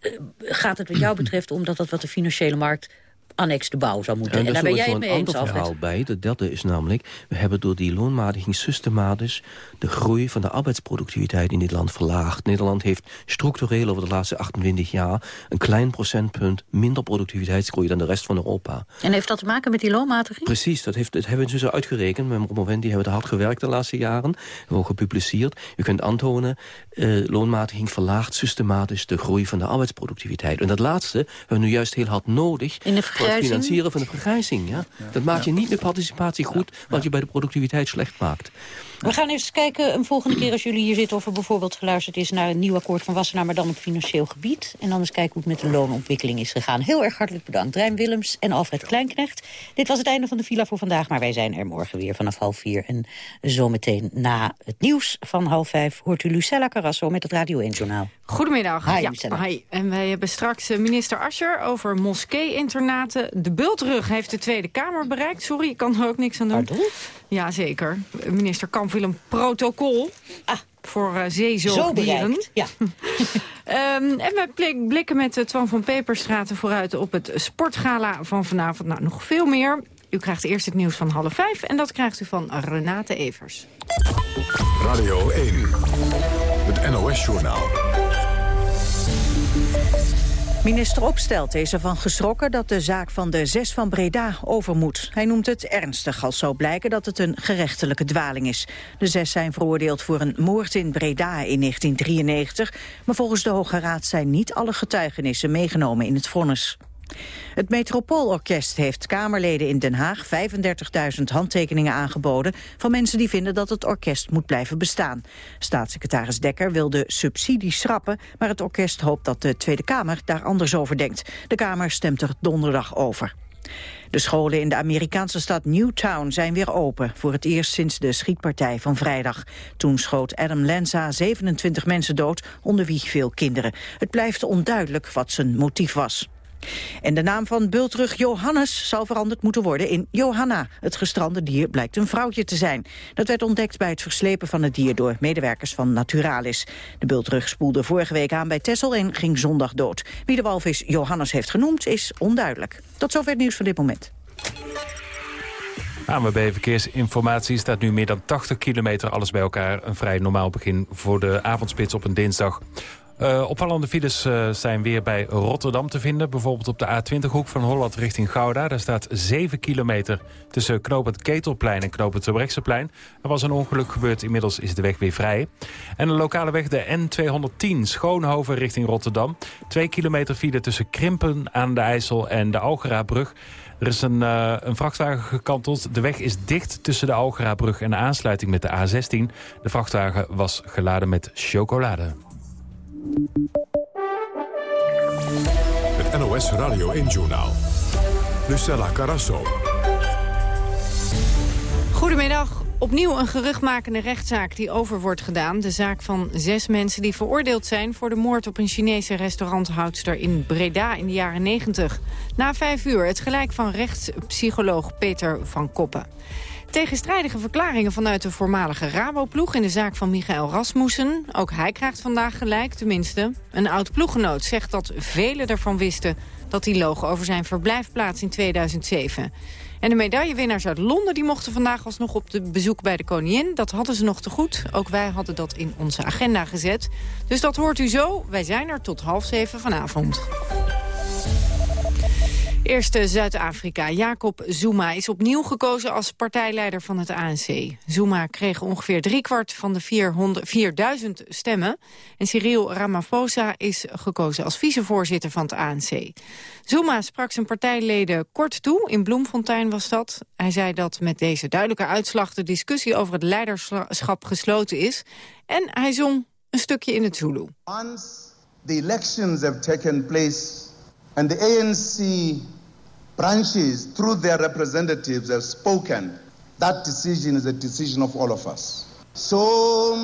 eh, gaat het wat jou (clears throat) betreft om dat dat wat de financiële markt annex de bouw zou moeten. En En, daar ben jij het een mee eens, ander Alfred. verhaal bij. De derde is namelijk, we hebben door die loonmatiging systematisch de groei van de arbeidsproductiviteit in dit land verlaagd. Nederland heeft structureel over de laatste 28 jaar een klein procentpunt minder productiviteitsgroei dan de rest van Europa. En heeft dat te maken met die loonmatiging? Precies, dat, heeft, dat hebben we dus uitgerekend. Met Movendi hebben we hard gewerkt de laatste jaren. We hebben ook gepubliceerd. U kunt aantonen, eh, loonmatiging verlaagt systematisch de groei van de arbeidsproductiviteit. En dat laatste hebben we nu juist heel hard nodig In de voor het financieren van de vergrijzing. Ja? Dat maakt je niet met participatie goed, wat je bij de productiviteit slecht maakt. We gaan eens kijken een volgende keer als jullie hier zitten... of er bijvoorbeeld geluisterd is naar een nieuw akkoord van Wassenaar... maar dan op financieel gebied. En dan eens kijken hoe het met de loonontwikkeling is gegaan. Heel erg hartelijk bedankt. Rijn Willems en Alfred Kleinknecht. Dit was het einde van de villa voor vandaag, maar wij zijn er morgen weer vanaf half vier. En zometeen na het nieuws van half vijf... hoort u Lucella Carrasso met het Radio 1-journaal. Goedemiddag. Hi, ja, Lucella. hi. En wij hebben straks eh, minister Ascher over moskee-internaten. De bultrug heeft de Tweede Kamer bereikt. Sorry, ik kan er ook niks aan doen. Pardon? Jazeker. Minister Kamp wil een protocol Ah, voor eh, zo zeezoogdieren. Ja. (laughs) Ehm, en we blik- blikken met uh, Twan van Peperstraten vooruit op het sportgala van vanavond. Nou, nog veel meer. U krijgt eerst het nieuws van half vijf en dat krijgt u van Renate Evers. Radio 1. Het NOS-journaal. Minister Opstelt is ervan geschrokken dat de zaak van de zes van Breda over moet. Hij noemt het ernstig als zou blijken dat het een gerechtelijke dwaling is. De zes zijn veroordeeld voor een moord in Breda in 1993... maar volgens de Hoge Raad zijn niet alle getuigenissen meegenomen in het vonnis. Het Metropoolorkest heeft Kamerleden in Den Haag 35.000 handtekeningen aangeboden van mensen die vinden dat het orkest moet blijven bestaan. Staatssecretaris Dekker wil de subsidie schrappen, maar het orkest hoopt dat de Tweede Kamer daar anders over denkt. De Kamer stemt er donderdag over. De scholen in de Amerikaanse stad Newtown zijn weer open, voor het eerst sinds de schietpartij van vrijdag. Toen schoot Adam Lanza 27 mensen dood, onder wie veel kinderen. Het blijft onduidelijk wat zijn motief was. En de naam van bultrug Johannes zal veranderd moeten worden in Johanna. Het gestrande dier blijkt een vrouwtje te zijn. Dat werd ontdekt bij het verslepen van het dier door medewerkers van Naturalis. De bultrug spoelde vorige week aan bij Tessel en ging zondag dood. Wie de walvis Johannes heeft genoemd is onduidelijk. Tot zover het nieuws van dit moment. ANWB Verkeersinformatie staat nu meer dan 80 kilometer alles bij elkaar. Een vrij normaal begin voor de avondspits op een dinsdag. Uh, opvallende files uh, zijn weer bij Rotterdam te vinden. Bijvoorbeeld op de A20-hoek van Holland richting Gouda. Daar staat 7 kilometer tussen knooppunt Ketelplein en knooppunt Terbrechtseplein. Er was een ongeluk gebeurd, inmiddels is de weg weer vrij. En de lokale weg de N210 Schoonhoven richting Rotterdam. 2 kilometer file tussen Krimpen aan de IJssel en de Algerabrug. Er is een, uh, een vrachtwagen gekanteld. De weg is dicht tussen de Algerabrug en de aansluiting met de A16. De vrachtwagen was geladen met chocolade. Het NOS Radio 1-journaal. Lucella Carrasso. Goedemiddag. Opnieuw een geruchtmakende rechtszaak die over wordt gedaan. De zaak van zes mensen die veroordeeld zijn... voor de moord op een Chinese restauranthoudster in Breda in de jaren 90. Na vijf uur het gelijk van rechtspsycholoog Peter van Koppen. Tegenstrijdige verklaringen vanuit de voormalige Rabo-ploeg... in de zaak van Michael Rasmussen. Ook hij krijgt vandaag gelijk, tenminste. Een oud-ploeggenoot zegt dat velen ervan wisten... dat hij loog over zijn verblijfplaats in 2007. En de medaillewinnaars uit Londen die mochten vandaag alsnog op de bezoek bij de koningin. Dat hadden ze nog te goed. Ook wij hadden dat in onze agenda gezet. Dus dat hoort u zo. Wij zijn er tot half zeven vanavond. Eerste Zuid-Afrika. Jacob Zuma is opnieuw gekozen als partijleider van het ANC. Zuma kreeg ongeveer driekwart van de 400, 4000 stemmen. En Cyril Ramaphosa is gekozen als vicevoorzitter van het ANC. Zuma sprak zijn partijleden kort toe. In Bloemfontein was dat. Hij zei dat met deze duidelijke uitslag... de discussie over het leiderschap gesloten is. En hij zong een stukje in het Zulu. Once the elections have taken place... and the ANC branches, through their representatives, have spoken. That decision is a decision of all of us. Somlandela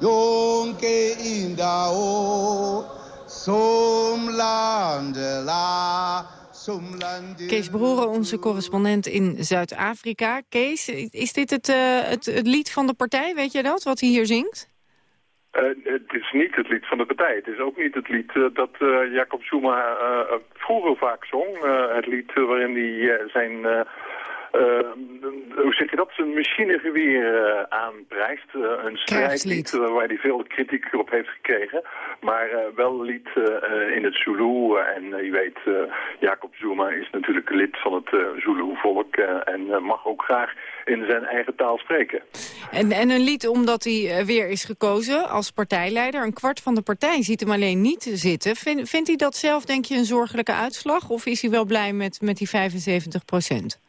yonke indawo. Somlandela. Kees Broeren, onze correspondent in Zuid-Afrika. Kees, is dit het, uh, het, het lied van de partij, weet je dat, wat hij hier zingt? Uh, het is niet het lied van de partij. Het is ook niet het lied uh, dat uh, Jacob Zuma vroeger vaak zong. het lied waarin hij zijn, hoe zeg je dat, zijn machinegeweer aanprijst. een strijdlied waar hij veel kritiek op heeft gekregen. Maar wel lied in het Zulu. en je weet, Jacob Zuma is natuurlijk lid van het Zulu-volk. volk en mag ook graag in zijn eigen taal spreken. En, en een lied omdat hij weer is gekozen als partijleider. Een kwart van de partij ziet hem alleen niet zitten. Vind, vindt hij dat zelf, denk je, een zorgelijke uitslag? Of is hij wel blij met, met die 75 procent?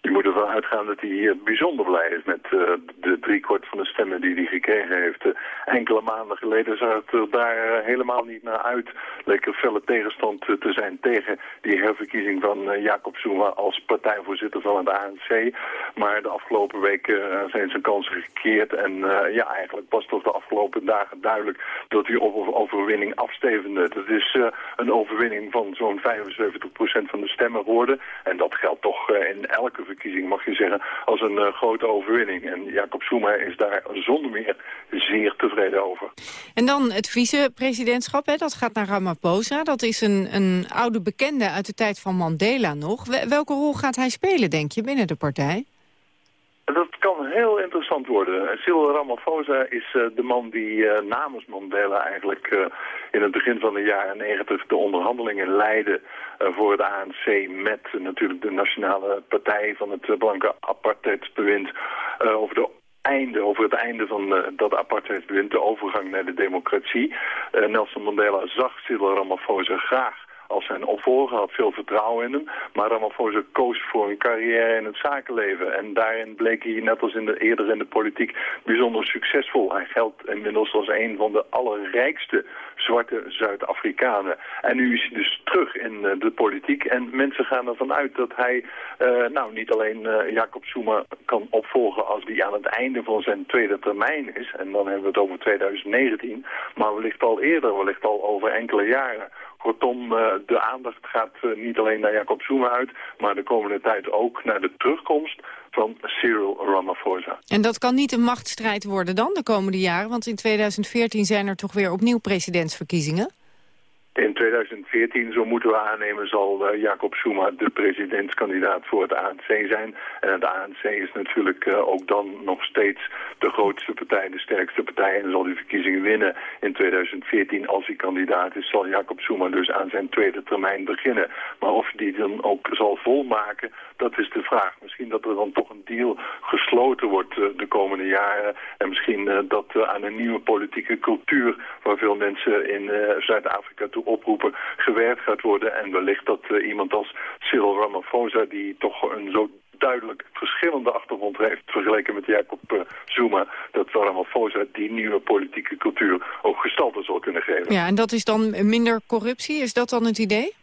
Je moet ervan uitgaan dat hij bijzonder blij is met uh, de driekwart van de stemmen die hij gekregen heeft. Uh, enkele maanden geleden zag het er daar uh, helemaal niet naar uit. Leek er felle tegenstand te zijn tegen die herverkiezing van Jacob Zuma als partijvoorzitter van het ANC. Maar de afgelopen weken zijn zijn kansen gekeerd. En ja, eigenlijk was toch de afgelopen dagen duidelijk dat hij op overwinning afstevende. Het is een overwinning van zo'n 75% van de stemmen geworden. En dat geldt toch in elke verkiezing, mag je zeggen, als een uh, grote overwinning. En Jacob Zuma is daar zonder meer zeer tevreden over. En dan het vicepresidentschap, dat gaat naar Ramaphosa. Dat is een, een oude bekende uit de tijd van Mandela nog. Welke rol gaat hij spelen, denk je, binnen de partij? Dat kan heel interessant worden. Cyril Ramaphosa is uh, de man die uh, namens Mandela eigenlijk uh, in het begin van de jaren negentig de onderhandelingen leidde voor het ANC met natuurlijk de nationale partij van het blanke apartheidsbewind over de einde, over het einde van uh, dat apartheidsbewind, de overgang naar de democratie. Nelson Mandela zag Cyril Ramaphosa graag als zijn opvolger, had veel vertrouwen in hem. Maar Ramaphosa koos voor een carrière in het zakenleven. En daarin bleek hij, net als in de, eerder in de politiek, bijzonder succesvol. Hij geldt inmiddels als een van de allerrijkste zwarte Zuid-Afrikanen. En nu is hij dus terug in uh, de politiek. En mensen gaan ervan uit dat hij uh, nou niet alleen uh, Jacob Zuma kan opvolgen als die aan het einde van zijn tweede termijn is. En dan hebben we het over 2019. Maar wellicht al eerder, wellicht al over enkele jaren. Kortom, de aandacht gaat niet alleen naar Jacob Zuma uit, maar de komende tijd ook naar de terugkomst van Cyril Ramaphosa. En dat kan niet een machtsstrijd worden dan de komende jaren? Want in 2014 zijn er toch weer opnieuw presidentsverkiezingen? In 2014, zo moeten we aannemen, zal uh, Jacob Zuma de presidentskandidaat voor het ANC zijn. En het ANC is natuurlijk uh, ook dan nog steeds de grootste partij, de sterkste partij. En zal die verkiezingen winnen in 2014 als hij kandidaat is, zal Jacob Zuma dus aan zijn tweede termijn beginnen. Maar of die dan ook zal volmaken, dat is de vraag. Misschien dat er dan toch een deal gesloten wordt uh, de komende jaren. En misschien dat aan een nieuwe politieke cultuur waar veel mensen in Zuid-Afrika toe oproepen gewerkt gaat worden. En wellicht dat uh, iemand als Cyril Ramaphosa, die toch een zo duidelijk verschillende achtergrond heeft vergeleken met Jacob uh, Zuma, dat Ramaphosa die nieuwe politieke cultuur ook gestalte zal kunnen geven. Ja, en dat is dan minder corruptie? Is dat dan het idee?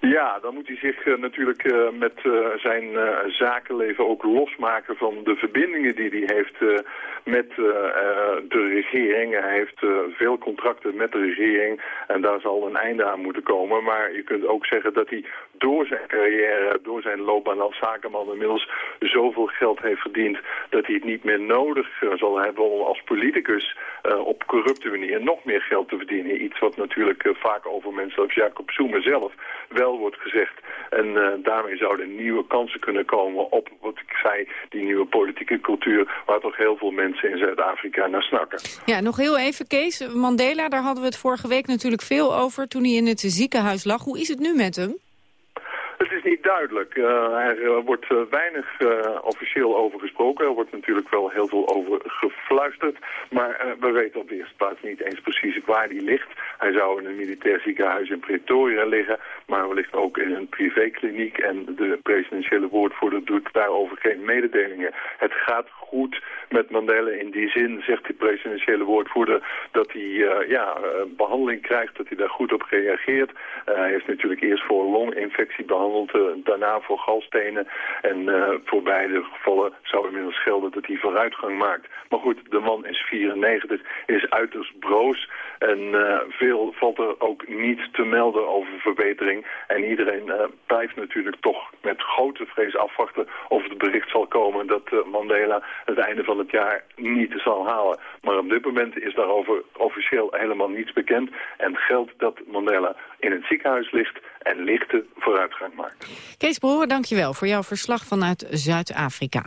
Ja, dan moet hij zich uh, natuurlijk uh, met uh, zijn zakenleven ook losmaken van de verbindingen die hij heeft met de regering. Hij heeft veel contracten met de regering en daar zal een einde aan moeten komen. Maar je kunt ook zeggen dat hij door zijn carrière, door zijn loopbaan als zakenman inmiddels zoveel geld heeft verdiend dat hij het niet meer nodig zal hebben om als politicus op corrupte manier nog meer geld te verdienen. Iets wat natuurlijk vaak over mensen als Jacob Zuma zelf wel wordt gezegd. En daarmee zouden nieuwe kansen kunnen komen op, wat ik zei, die nieuwe politieke cultuur... waar toch heel veel mensen in Zuid-Afrika naar snakken. Ja, nog heel even, Kees. Mandela, daar hadden we het vorige week natuurlijk veel over... toen hij in het ziekenhuis lag. Hoe is het nu met hem? Duidelijk. Uh, er wordt uh, weinig officieel over gesproken. Er wordt natuurlijk wel heel veel over gefluisterd. Maar we weten op de eerste plaats niet eens precies waar die ligt. Hij zou in een militair ziekenhuis in Pretoria liggen. Maar wellicht ook in een privékliniek. En de presidentiële woordvoerder doet daarover geen mededelingen. Het gaat goed met Mandela in die zin, zegt de presidentiële woordvoerder... dat hij ja, behandeling krijgt, dat hij daar goed op reageert. hij heeft natuurlijk eerst voor longinfectie behandeld, daarna voor galstenen. En uh, voor beide gevallen zou inmiddels gelden dat hij vooruitgang maakt. Maar goed, de man is 94, is uiterst broos. En uh, veel valt er ook niet te melden over verbetering. En iedereen uh, blijft natuurlijk toch met grote vrees afwachten of het bericht zal komen dat Mandela het einde van het jaar niet zal halen. Maar op dit moment is daarover officieel helemaal niets bekend. En geldt dat Mandela in het ziekenhuis ligt en lichte vooruitgang maakt. Kees Broer, dankjewel voor jouw verslag vanuit Zuid-Afrika.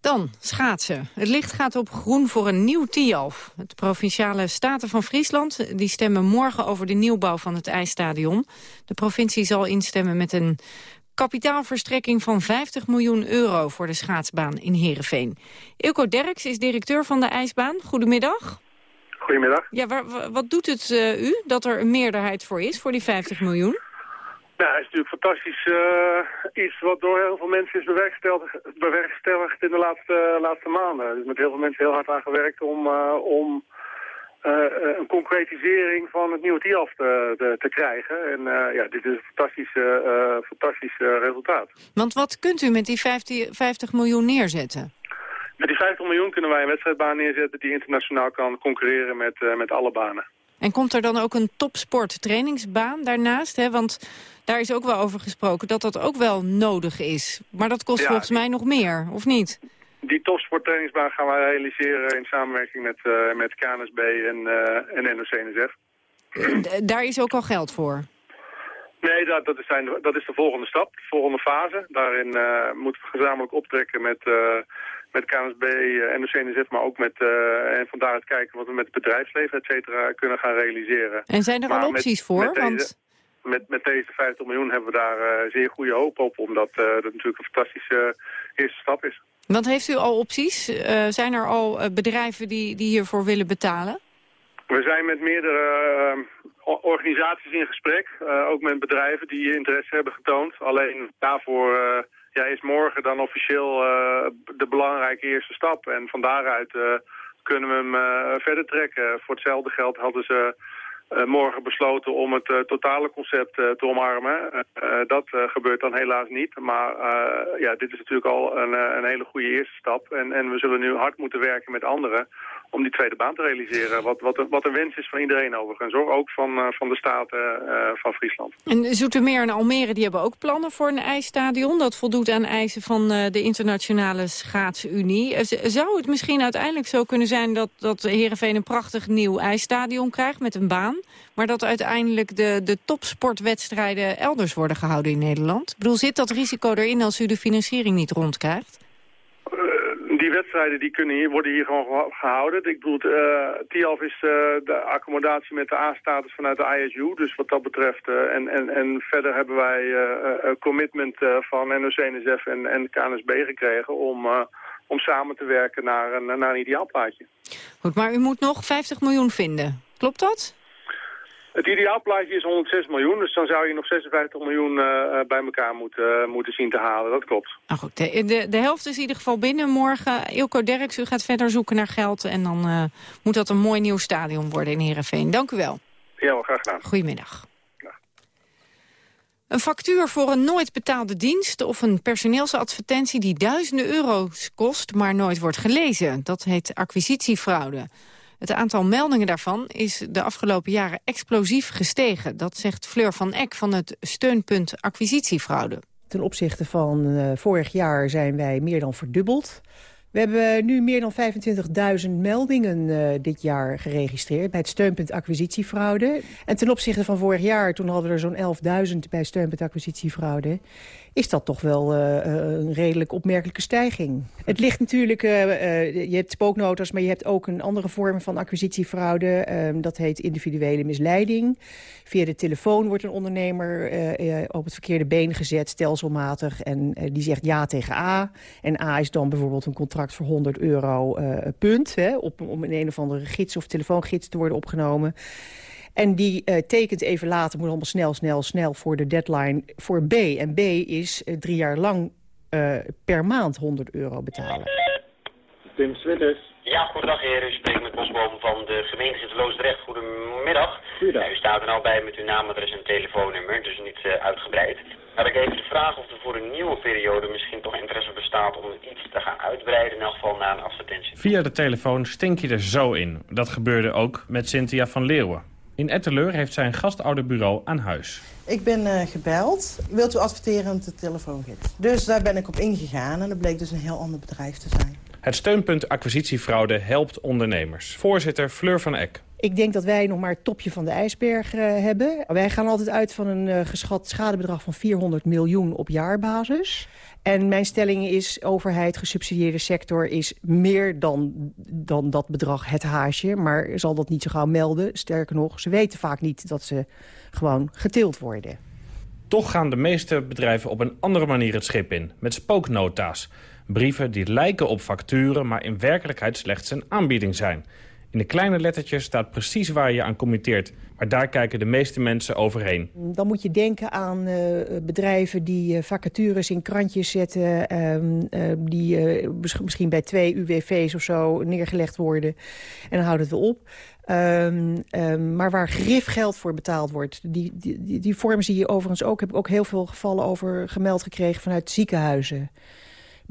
Dan schaatsen. Het licht gaat op groen voor een nieuw Tialf. Het provinciale staten van Friesland die stemmen morgen over de nieuwbouw van het ijsstadion. De provincie zal instemmen met een kapitaalverstrekking van 50 miljoen euro voor de schaatsbaan in Heerenveen. Ilko Derks is directeur van de ijsbaan. Goedemiddag. Goedemiddag. Ja, waar, wat doet het uh, u dat er een meerderheid voor is, voor die 50 miljoen? Nou, het is natuurlijk fantastisch uh, iets wat door heel veel mensen is bewerkstelligd, bewerkstelligd in de laatste, laatste maanden. Er is met heel veel mensen heel hard aan gewerkt om, uh, om uh, een concretisering van het nieuwe TIAF te, te, te, krijgen. En ja, dit is een fantastisch, fantastisch resultaat. Want wat kunt u met die 50, 50 miljoen neerzetten? Met die 50 miljoen kunnen wij een wedstrijdbaan neerzetten die internationaal kan concurreren met, met alle banen. En komt er dan ook een topsport trainingsbaan daarnaast? Hè? Want daar is ook wel over gesproken dat dat ook wel nodig is. Maar dat kost ja, volgens mij nog meer, of niet? Die topsporttrainingsbaan gaan wij realiseren in samenwerking met, uh, met KNSB en, uh, en NOC-NSF. (clears throat) Daar is ook al geld voor? Nee, dat, dat, is, zijn, dat is de volgende stap, de volgende fase. Daarin uh, moeten we gezamenlijk optrekken met, met KNSB, NOC-NSF, maar ook met, en van daaruit kijken wat we met het bedrijfsleven, et cetera, kunnen gaan realiseren. En zijn er maar al opties met, voor? Met deze, Want met, met deze 50 miljoen hebben we daar uh, zeer goede hoop op. Omdat dat natuurlijk een fantastische eerste stap is. Want heeft u al opties? zijn er al bedrijven die, die hiervoor willen betalen? We zijn met meerdere organisaties in gesprek. ook met bedrijven die interesse hebben getoond. Alleen daarvoor ja, is morgen dan officieel de belangrijke eerste stap. En van daaruit kunnen we hem verder trekken. Voor hetzelfde geld hadden ze... Morgen besloten om het totale concept te omarmen. dat gebeurt dan helaas niet. Maar ja, dit is natuurlijk al een, een hele goede eerste stap. En, en, we zullen nu hard moeten werken met anderen om die tweede baan te realiseren. Wat, wat, wat een wens is van iedereen overigens. Hoor. Ook van, van de Staten van Friesland. En Zoetermeer en Almere die hebben ook plannen voor een ijsstadion. Dat voldoet aan eisen van de Internationale Schaatsunie. zou het misschien uiteindelijk zo kunnen zijn dat, dat Heerenveen een prachtig nieuw ijsstadion krijgt met een baan? maar dat uiteindelijk de, de topsportwedstrijden elders worden gehouden in Nederland? Ik bedoel, zit dat risico erin als u de financiering niet rondkrijgt? Wedstrijden die kunnen hier, worden hier gewoon gehouden. Ik bedoel, uh, TIAF is uh, de accommodatie met de A-status vanuit de ISU. Dus wat dat betreft. en, en, en verder hebben wij een commitment van NOC-NSF en, en KNSB gekregen om om samen te werken naar een, naar een ideaalplaatje. Goed, maar u moet nog 50 miljoen vinden. Klopt dat? Het ideaalplaatje is 106 miljoen, dus dan zou je nog 56 miljoen uh, bij elkaar moeten, uh, moeten zien te halen. Dat klopt. Nou goed, de, de, de, helft is in ieder geval binnen morgen. Ilko Derks, u gaat verder zoeken naar geld en dan uh, moet dat een mooi nieuw stadion worden in Heerenveen. Dank u wel. Ja, wel graag gedaan. Goedemiddag. Een factuur voor een nooit betaalde dienst of een personeelsadvertentie die duizenden euro's kost, maar nooit wordt gelezen. Dat heet acquisitiefraude. Het aantal meldingen daarvan is de afgelopen jaren explosief gestegen. Dat zegt Fleur van Eck van het steunpunt acquisitiefraude. Ten opzichte van uh, vorig jaar zijn wij meer dan verdubbeld. We hebben nu meer dan 25.000 meldingen uh, dit jaar geregistreerd... bij het steunpunt acquisitiefraude. En ten opzichte van vorig jaar, toen hadden we er zo'n 11.000 bij steunpunt acquisitiefraude... is dat toch wel uh, een redelijk opmerkelijke stijging. Het ligt natuurlijk, uh, je hebt spooknotas, maar je hebt ook een andere vorm van acquisitiefraude. dat heet individuele misleiding. Via de telefoon wordt een ondernemer op het verkeerde been gezet, stelselmatig. En die zegt ja tegen A. En A is dan bijvoorbeeld een contract voor 100 euro punt. Hè, op, om in een of andere gids of telefoongids te worden opgenomen. En die uh, tekent even later, moet allemaal snel, snel, snel voor de deadline voor B. En B is uh, drie jaar lang uh, per maand 100 euro betalen. Tim Switters. Ja, goedendag heer. U spreekt met Bosboom van de gemeente Sint-Loosdrecht. Goedemiddag. Goedendag. u staat er nou bij met uw naamadres en telefoonnummer, dus niet uitgebreid. Had ik even de vraag of er voor een nieuwe periode misschien toch interesse bestaat om iets te gaan uitbreiden, in elk geval na een advertentie. Via de telefoon stink je er zo in. Dat gebeurde ook met Cynthia van Leeuwen. In Etteleur heeft zij een gastouderbureau aan huis. Ik ben uh, gebeld. Wilt u adverteren op de telefoongids? Dus daar ben ik op ingegaan en dat bleek dus een heel ander bedrijf te zijn. Het steunpunt acquisitiefraude helpt ondernemers. Voorzitter Fleur van Eck. Ik denk dat wij nog maar het topje van de ijsberg uh, hebben. Wij gaan altijd uit van een uh, geschat schadebedrag van 400 miljoen op jaarbasis. En mijn stelling is, overheid, gesubsidieerde sector... is meer dan, dan dat bedrag het haasje, maar zal dat niet zo gauw melden. Sterker nog, ze weten vaak niet dat ze gewoon geteeld worden. Toch gaan de meeste bedrijven op een andere manier het schip in, met spooknota's. Brieven die lijken op facturen, maar in werkelijkheid slechts een aanbieding zijn. In de kleine lettertjes staat precies waar je aan committeert. Maar daar kijken de meeste mensen overheen. Dan moet je denken aan uh, bedrijven die uh, vacatures in krantjes zetten... Ehm, die misschien bij twee UWV's of zo neergelegd worden. En dan houdt het op. Um, um, maar waar geld voor betaald wordt. Die, die, die, vorm zie je overigens ook. Heb ik ook heel veel gevallen over gemeld gekregen vanuit ziekenhuizen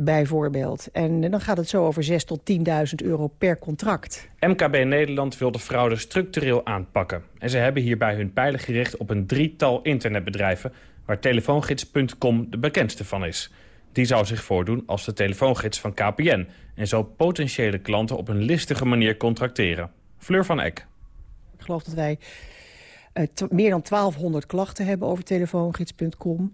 bijvoorbeeld. En dan gaat het zo over 6 tot 10.000 euro per contract. MKB Nederland wil de fraude structureel aanpakken. En ze hebben hierbij hun pijlen gericht op een drietal internetbedrijven... waar telefoongids.com de bekendste van is. Die zou zich voordoen als de telefoongids van KPN... en zo potentiële klanten op een listige manier contracteren. Fleur van Eck. Ik geloof dat wij uh, meer dan 1200 klachten hebben over telefoongids.com.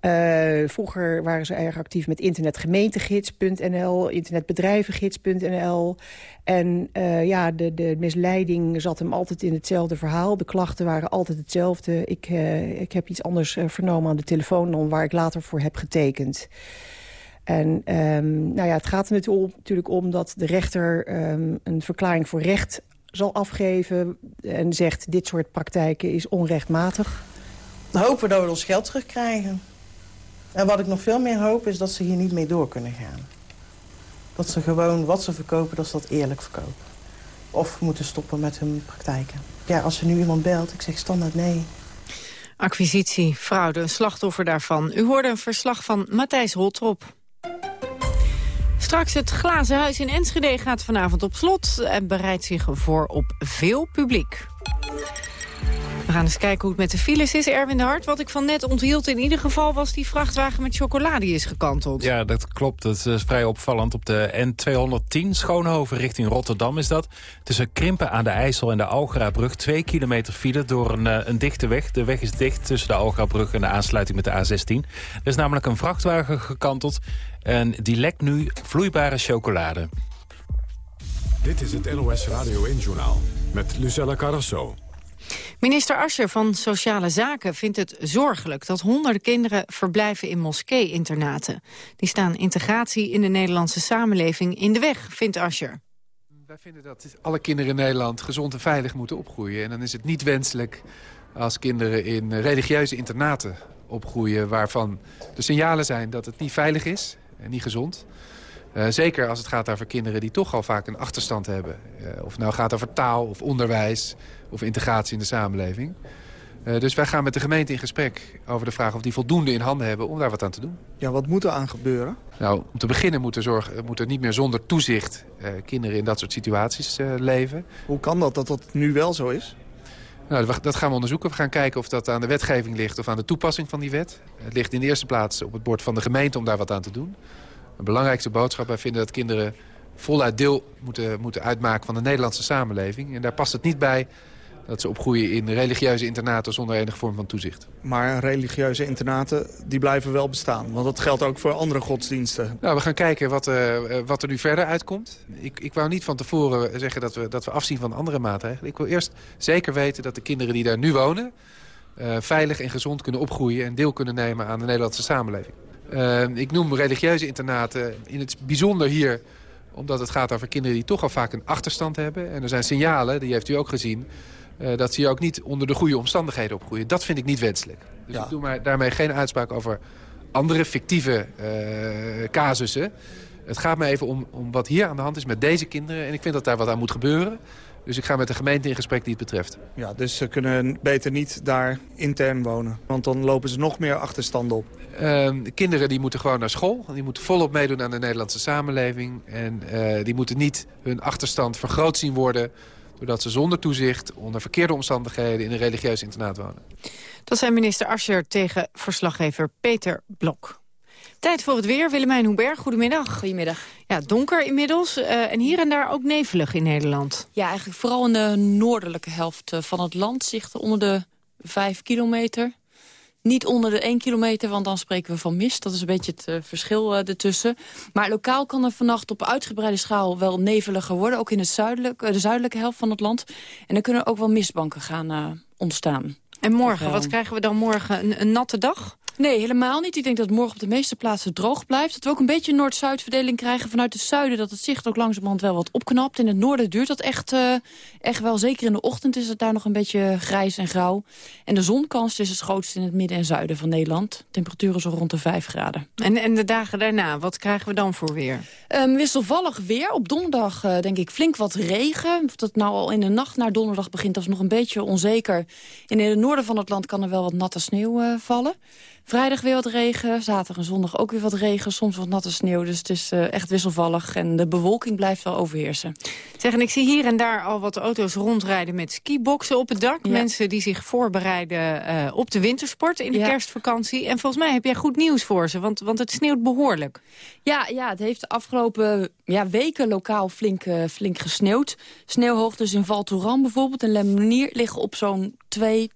Uh, vroeger waren ze erg actief met internetgemeentegids.nl, internetbedrijvengids.nl. En uh, ja, de, de misleiding zat hem altijd in hetzelfde verhaal. De klachten waren altijd hetzelfde. Ik, uh, ik heb iets anders vernomen aan de telefoon dan waar ik later voor heb getekend. En um, nou ja, het gaat er natuurlijk om dat de rechter um, een verklaring voor recht zal afgeven... en zegt dit soort praktijken is onrechtmatig. Hopen dat we ons geld terugkrijgen. En wat ik nog veel meer hoop is dat ze hier niet mee door kunnen gaan. Dat ze gewoon wat ze verkopen, dat ze dat eerlijk verkopen. Of moeten stoppen met hun praktijken. Ja, als er nu iemand belt, ik zeg standaard nee. Acquisitie, fraude, een slachtoffer daarvan. U hoorde een verslag van Matthijs Holtrop. Straks het glazen huis in Enschede gaat vanavond op slot... en bereidt zich voor op veel publiek. We gaan eens kijken hoe het met de files is. Erwin de Hart, wat ik van net onthield in ieder geval... was die vrachtwagen met chocolade is gekanteld. Ja, dat klopt. Dat is vrij opvallend. Op de N210 Schoonhoven richting Rotterdam is dat. Tussen Krimpen aan de IJssel en de Algrabrug... twee kilometer file door een, eh, een dichte weg. De weg is dicht tussen de Algrabrug en de aansluiting met de A16. Er is namelijk een vrachtwagen gekanteld... en die lekt nu vloeibare chocolade. Dit is het NOS Radio 1-journaal met Lucella Carrasso. Minister Ascher van Sociale Zaken vindt het zorgelijk dat honderden kinderen verblijven in moskee-internaten. Die staan integratie in de Nederlandse samenleving in de weg, vindt Ascher. Wij vinden dat alle kinderen in Nederland gezond en veilig moeten opgroeien. En dan is het niet wenselijk als kinderen in religieuze internaten opgroeien... waarvan de signalen zijn dat het niet veilig is en niet gezond. Uh, zeker als het gaat over kinderen die toch al vaak een achterstand hebben. Uh, of nou gaat over taal of onderwijs of integratie in de samenleving. Uh, dus wij gaan met de gemeente in gesprek over de vraag of die voldoende in handen hebben om daar wat aan te doen. Ja, wat moet er aan gebeuren? Nou, om te beginnen moet er, zorg, moet er niet meer zonder toezicht kinderen in dat soort situaties leven. Hoe kan dat, dat dat nu wel zo is? Nou, dat gaan we onderzoeken. We gaan kijken of dat aan de wetgeving ligt of aan de toepassing van die wet. Het ligt in de eerste plaats op het bord van de gemeente om daar wat aan te doen. De belangrijkste boodschap. Wij vinden dat kinderen voluit deel moeten, moeten uitmaken van de Nederlandse samenleving. En daar past het niet bij dat ze opgroeien in religieuze internaten zonder enige vorm van toezicht. Maar religieuze internaten die blijven wel bestaan. Want dat geldt ook voor andere godsdiensten. Nou, we gaan kijken wat, uh, wat er nu verder uitkomt. Ik, ik wou niet van tevoren zeggen dat we, dat we afzien van andere maatregelen. Ik wil eerst zeker weten dat de kinderen die daar nu wonen... Uh, veilig en gezond kunnen opgroeien en deel kunnen nemen aan de Nederlandse samenleving. Uh, ik noem religieuze internaten in het bijzonder hier omdat het gaat over kinderen die toch al vaak een achterstand hebben. En er zijn signalen, die heeft u ook gezien... Uh, dat ze hier ook niet onder de goede omstandigheden opgroeien. Dat vind ik niet wenselijk. Dus ja. ik doe maar daarmee geen uitspraak over andere fictieve uh, casussen. Het gaat me even om, om wat hier aan de hand is met deze kinderen. En ik vind dat daar wat aan moet gebeuren. Dus ik ga met de gemeente in gesprek die het betreft. Ja, dus ze kunnen beter niet daar intern wonen. Want dan lopen ze nog meer achterstand op. Uh, kinderen die moeten gewoon naar school. Die moeten volop meedoen aan de Nederlandse samenleving. En uh, die moeten niet hun achterstand vergroot zien worden... doordat ze zonder toezicht, onder verkeerde omstandigheden... in een religieus internaat wonen. Dat zijn minister Ascher tegen verslaggever Peter Blok. Tijd voor het weer. Willemijn Hoeberg, goedemiddag. Goedemiddag. Ja, donker inmiddels uh, en hier en daar ook nevelig in Nederland. Ja, eigenlijk vooral in de noordelijke helft eh, van het land. Zichten onder de 5 kilometer. Niet onder de 1 kilometer, want dan spreken we van mist. Dat is een beetje het uh, verschil uh, ertussen. Maar lokaal kan er vannacht op uitgebreide schaal wel neveliger worden. Ook in het zuidelijk, de zuidelijke helft van het land. En dan kunnen ook wel mistbanken gaan ontstaan. En morgen, wat krijgen we dan morgen? Een, een natte dag? Nee, helemaal niet. Ik denk dat het morgen op de meeste plaatsen droog blijft. Dat we ook een beetje een Noord-Zuid-verdeling krijgen vanuit het zuiden. Dat het zicht ook langzamerhand wel wat opknapt. In het noorden duurt dat echt, uh, echt wel. Zeker in de ochtend is het daar nog een beetje grijs en grauw. En de zonkans is het grootst in het midden en zuiden van Nederland. Temperaturen zo rond de 5 graden. En, en de dagen daarna, wat krijgen we dan voor weer? Um, wisselvallig weer. Op donderdag uh, denk ik flink wat regen. Of dat nou al in de nacht naar donderdag begint, dat is nog een beetje onzeker. En in het noorden van het land kan er wel wat natte sneeuw uh, vallen. Vrijdag weer wat regen, zaterdag en zondag ook weer wat regen. Soms wat natte sneeuw, dus het is uh, echt wisselvallig. En de bewolking blijft wel overheersen. Zeg, en ik zie hier en daar al wat auto's rondrijden met skiboxen op het dak. Ja. Mensen die zich voorbereiden uh, op de wintersport in de ja. kerstvakantie. En volgens mij heb jij goed nieuws voor ze, want, want het sneeuwt behoorlijk. Ja, ja, het heeft de afgelopen ja, weken lokaal flink, uh, flink gesneeuwd. Sneeuwhoogtes in Val Thorens bijvoorbeeld en Lemonier liggen op zo'n 2,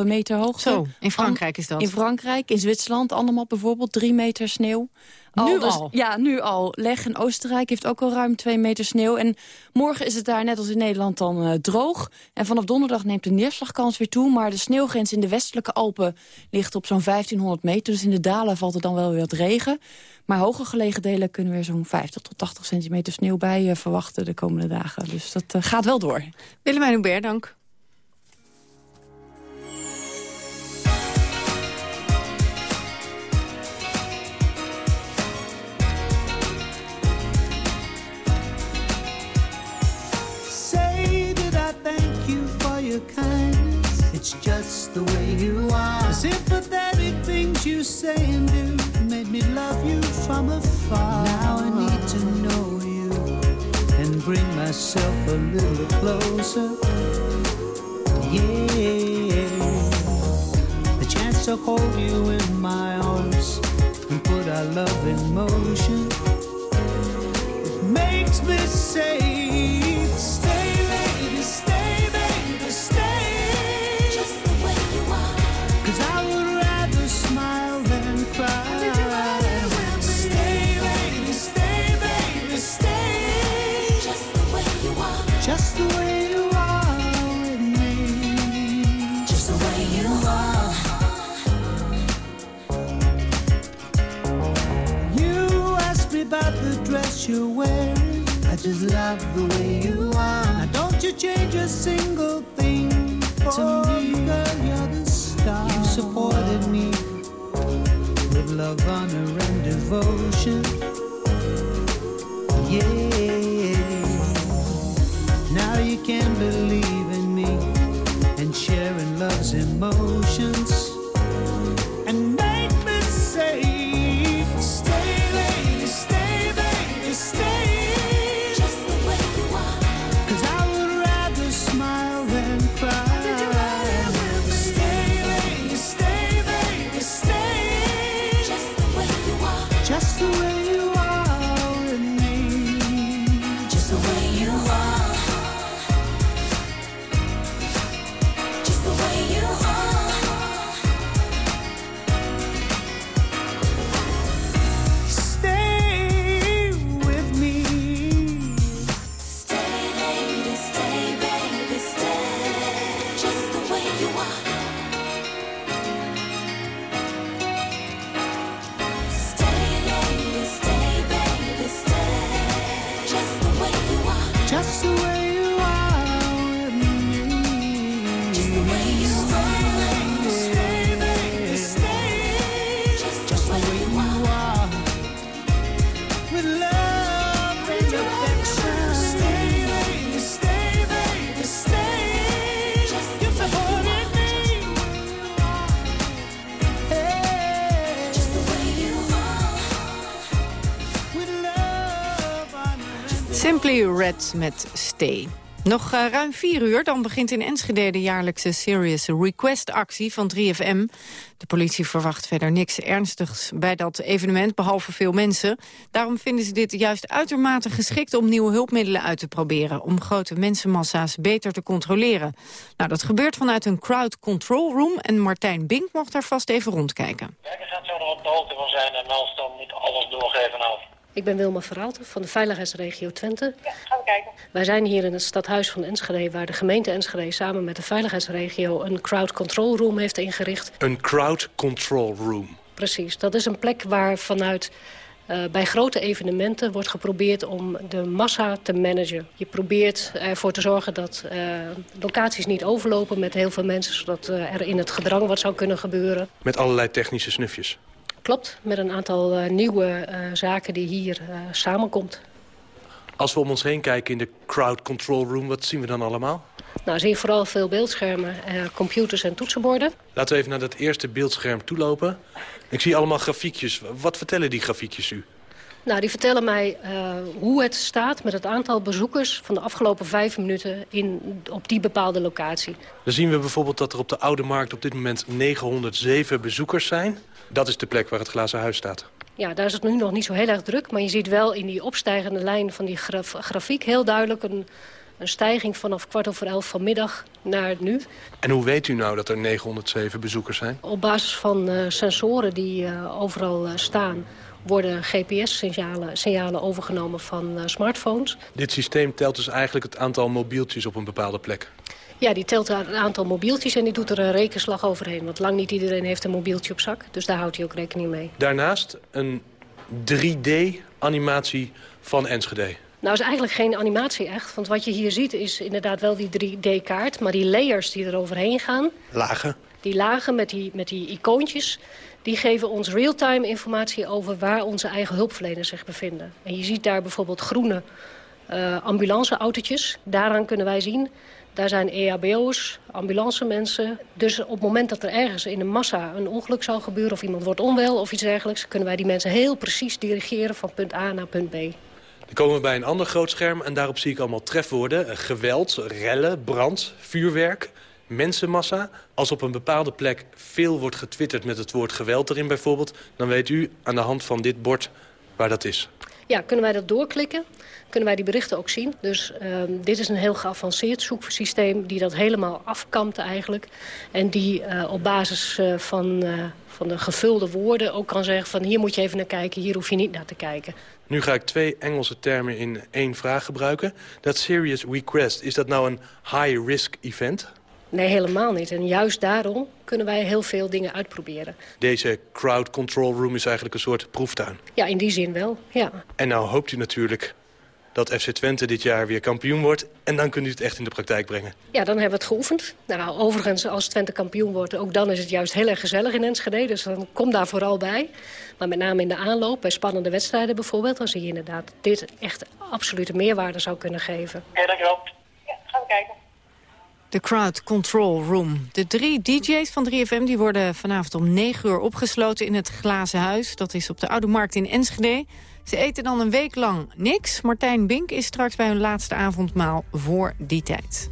2,5 meter hoogte. Zo, in Frankrijk is dat? In Frankrijk, in Zwitserland, allemaal bijvoorbeeld 3 meter sneeuw. Al, nu dus, al? Ja, nu al. Leg in Oostenrijk heeft ook al ruim 2 meter sneeuw. En morgen is het daar net als in Nederland dan uh, droog. En vanaf donderdag neemt de neerslagkans weer toe. Maar de sneeuwgrens in de westelijke Alpen ligt op zo'n 1500 meter. Dus in de dalen valt er dan wel weer wat regen. Maar hoger gelegen delen kunnen we zo'n 50 tot 80 centimeter sneeuw bij uh, verwachten de komende dagen. Dus dat uh, gaat wel door. Willemijn Hubert, dank. Your. It's just the way you are. The sympathetic things you say and do made me love you from afar. Now I need to know you and bring myself a little closer. Yeah, the chance to hold you in my arms and put our love in motion. It makes me say. Just love the way you are. Now don't you change a single thing for to me. Girl, you're the star. You supported me with love, honor, and devotion. Yeah. Now you can believe Met Stay. Nog uh, ruim vier uur, dan begint in Enschede de jaarlijkse Serious Request-actie van 3FM. De politie verwacht verder niks ernstigs bij dat evenement, behalve veel mensen. Daarom vinden ze dit juist uitermate geschikt om nieuwe hulpmiddelen uit te proberen... om grote mensenmassa's beter te controleren. Nou, dat gebeurt vanuit een crowd control room en Martijn Bink mocht daar vast even rondkijken. Kijkers gaat zo op de hoogte van zijn en als dan niet alles doorgeven af. Ik ben Wilma Verhaalten van de Veiligheidsregio Twente. Ja, gaan we kijken. Wij zijn hier in het stadhuis van Enschede... waar de gemeente Enschede samen met de veiligheidsregio... een crowd control room heeft ingericht. Een crowd control room. Precies, dat is een plek waar vanuit uh, bij grote evenementen wordt geprobeerd om de massa te managen. Je probeert ervoor te zorgen dat uh, locaties niet overlopen met heel veel mensen... zodat uh, er in het gedrang wat zou kunnen gebeuren. Met allerlei technische snufjes? Klopt, met een aantal nieuwe zaken die hier samenkomt. Als we om ons heen kijken in de crowd control room, wat zien we dan allemaal? Nou, zie je vooral veel beeldschermen, computers en toetsenborden. Laten we even naar dat eerste beeldscherm toelopen. Ik zie allemaal grafiekjes. Wat vertellen die grafiekjes u? Nou, die vertellen mij uh, hoe het staat met het aantal bezoekers... van de afgelopen vijf minuten in, op die bepaalde locatie. Dan zien we bijvoorbeeld dat er op de Oude Markt op dit moment 907 bezoekers zijn. Dat is de plek waar het glazen huis staat. Ja, daar is het nu nog niet zo heel erg druk. Maar je ziet wel in die opstijgende lijn van die graf grafiek heel duidelijk... Een, een stijging vanaf kwart over elf vanmiddag naar nu. En hoe weet u nou dat er 907 bezoekers zijn? Op basis van uh, sensoren die uh, overal staan worden GPS-signalen signalen overgenomen van smartphones. Dit systeem telt dus eigenlijk het aantal mobieltjes op een bepaalde plek? Ja, die telt een aantal mobieltjes en die doet er een rekenslag overheen. Want lang niet iedereen heeft een mobieltje op zak, dus daar houdt hij ook rekening mee. Daarnaast een 3D-animatie van Enschede. Nou, is eigenlijk geen animatie echt. Want wat je hier ziet is inderdaad wel die 3D-kaart. Maar die layers die er overheen gaan... Lagen. Die lagen met die, met die icoontjes... die geven ons real-time informatie over waar onze eigen hulpverleners zich bevinden. En je ziet daar bijvoorbeeld groene uh, ambulanceautootjes. Daaraan kunnen wij zien... Daar zijn EHBO's, ambulancemensen. Dus op het moment dat er ergens in een massa een ongeluk zou gebeuren... of iemand wordt onwel of iets dergelijks... kunnen wij die mensen heel precies dirigeren van punt A naar punt B. Dan komen we bij een ander groot scherm en daarop zie ik allemaal trefwoorden. Geweld, rellen, brand, vuurwerk, mensenmassa. Als op een bepaalde plek veel wordt getwitterd met het woord geweld erin bijvoorbeeld... dan weet u aan de hand van dit bord waar dat is. Ja, kunnen wij dat doorklikken? Kunnen wij die berichten ook zien? Dus um, dit is een heel geavanceerd zoeksysteem die dat helemaal afkampt eigenlijk. En die uh, op basis uh, van, uh, van de gevulde woorden ook kan zeggen van hier moet je even naar kijken, hier hoef je niet naar te kijken. Nu ga ik twee Engelse termen in één vraag gebruiken. Dat serious request, is dat nou een high-risk event? Nee, helemaal niet. En juist daarom kunnen wij heel veel dingen uitproberen. Deze crowd control room is eigenlijk een soort proeftuin? Ja, in die zin wel, ja. En nou hoopt u natuurlijk dat FC Twente dit jaar weer kampioen wordt. En dan kunt u het echt in de praktijk brengen. Ja, dan hebben we het geoefend. Nou, overigens, als Twente kampioen wordt, ook dan is het juist heel erg gezellig in Enschede. Dus dan kom daar vooral bij. Maar met name in de aanloop, bij spannende wedstrijden bijvoorbeeld... dan zie je inderdaad dit echt absolute meerwaarde zou kunnen geven. Ja, dankjewel. Ja, gaan we kijken. De Crowd Control Room. De drie DJ's van 3FM die worden vanavond om 9 uur opgesloten in het Glazen Huis. Dat is op de Oude Markt in Enschede. Ze eten dan een week lang niks. Martijn Bink is straks bij hun laatste avondmaal voor die tijd.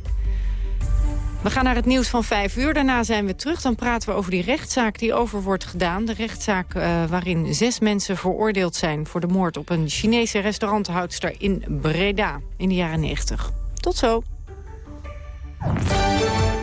We gaan naar het nieuws van vijf uur. Daarna zijn we terug. Dan praten we over die rechtszaak die over wordt gedaan. De rechtszaak uh, waarin zes mensen veroordeeld zijn... voor de moord op een Chinese restauranthoudster in Breda in de jaren 90. Tot zo.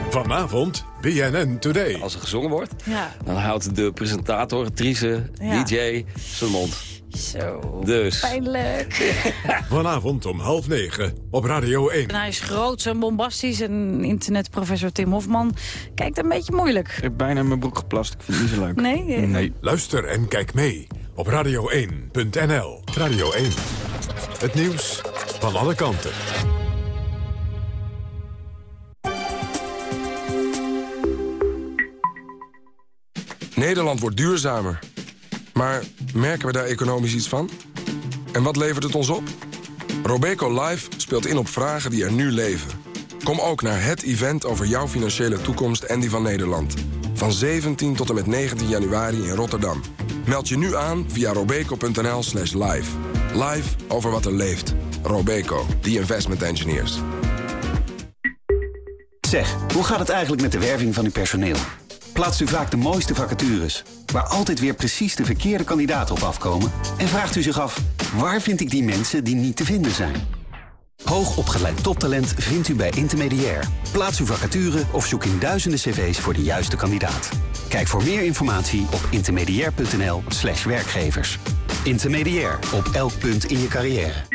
Vanavond BNN Today. Als er gezongen wordt, ja. dan houdt de presentator, Trice, Ja. DJ zijn mond. Zo, Dus. pijnlijk. (laughs) Vanavond om half negen op Radio 1. En hij is groot en bombastisch en internetprofessor Tim Hofman kijkt een beetje moeilijk. Ik heb bijna mijn broek geplast. Ik vind het niet zo leuk. Nee? Nee. Luister en kijk mee op radio1.nl. Radio 1. Het nieuws van alle kanten. Nederland wordt duurzamer. Maar merken we daar economisch iets van? En wat levert het ons op? Robeco Live speelt in op vragen die er nu leven. Kom ook naar het event over jouw financiële toekomst en die van Nederland. Van 17 tot en met 19 januari in Rotterdam. Meld je nu aan via robeco.nl slash live. Live over wat er leeft. Robeco, the investment engineers. Zeg, hoe gaat het eigenlijk met de werving van uw personeel? Plaatst u vaak de mooiste vacatures, waar altijd weer precies de verkeerde kandidaten op afkomen? En vraagt u zich af, waar vind ik die mensen die niet te vinden zijn? Hoogopgeleid toptalent vindt u bij Intermediair. Plaats uw vacature of zoek in duizenden cv's voor de juiste kandidaat. Kijk voor meer informatie op intermediair.nl slash werkgevers. Intermediair, op elk punt in je carrière.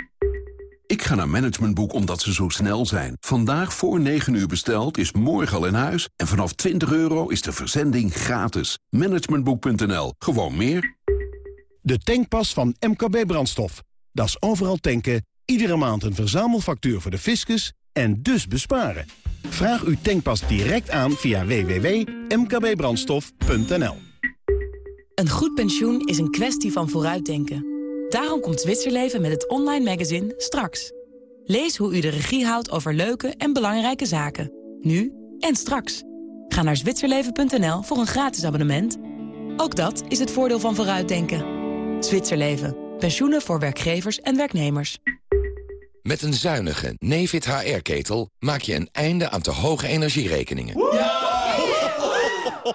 Ik ga naar Managementboek omdat ze zo snel zijn. Vandaag voor 9 uur besteld is morgen al in huis. En vanaf 20 euro is de verzending gratis. Managementboek.nl. Gewoon meer. De tankpas van MKB Brandstof. Dat is overal tanken, iedere maand een verzamelfactuur voor de fiscus en dus besparen. Vraag uw tankpas direct aan via www.mkbbrandstof.nl. Een goed pensioen is een kwestie van vooruitdenken. Daarom komt Zwitserleven met het online magazine Straks. Lees hoe u de regie houdt over leuke en belangrijke zaken. Nu en straks. Ga naar zwitserleven.nl voor een gratis abonnement. Ook dat is het voordeel van vooruitdenken. Zwitserleven. Pensioenen voor werkgevers en werknemers. Met een zuinige Nefit HR-ketel maak je een einde aan te hoge energierekeningen.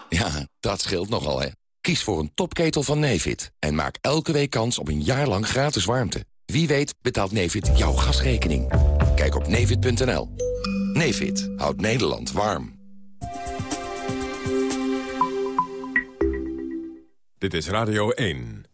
Ja, (laughs) dat scheelt nogal, hè. Kies voor een topketel van Nefit en maak elke week kans op een jaar lang gratis warmte. Wie weet betaalt Nefit jouw gasrekening. Kijk op nefit.nl. Nefit houdt Nederland warm. Dit is Radio 1.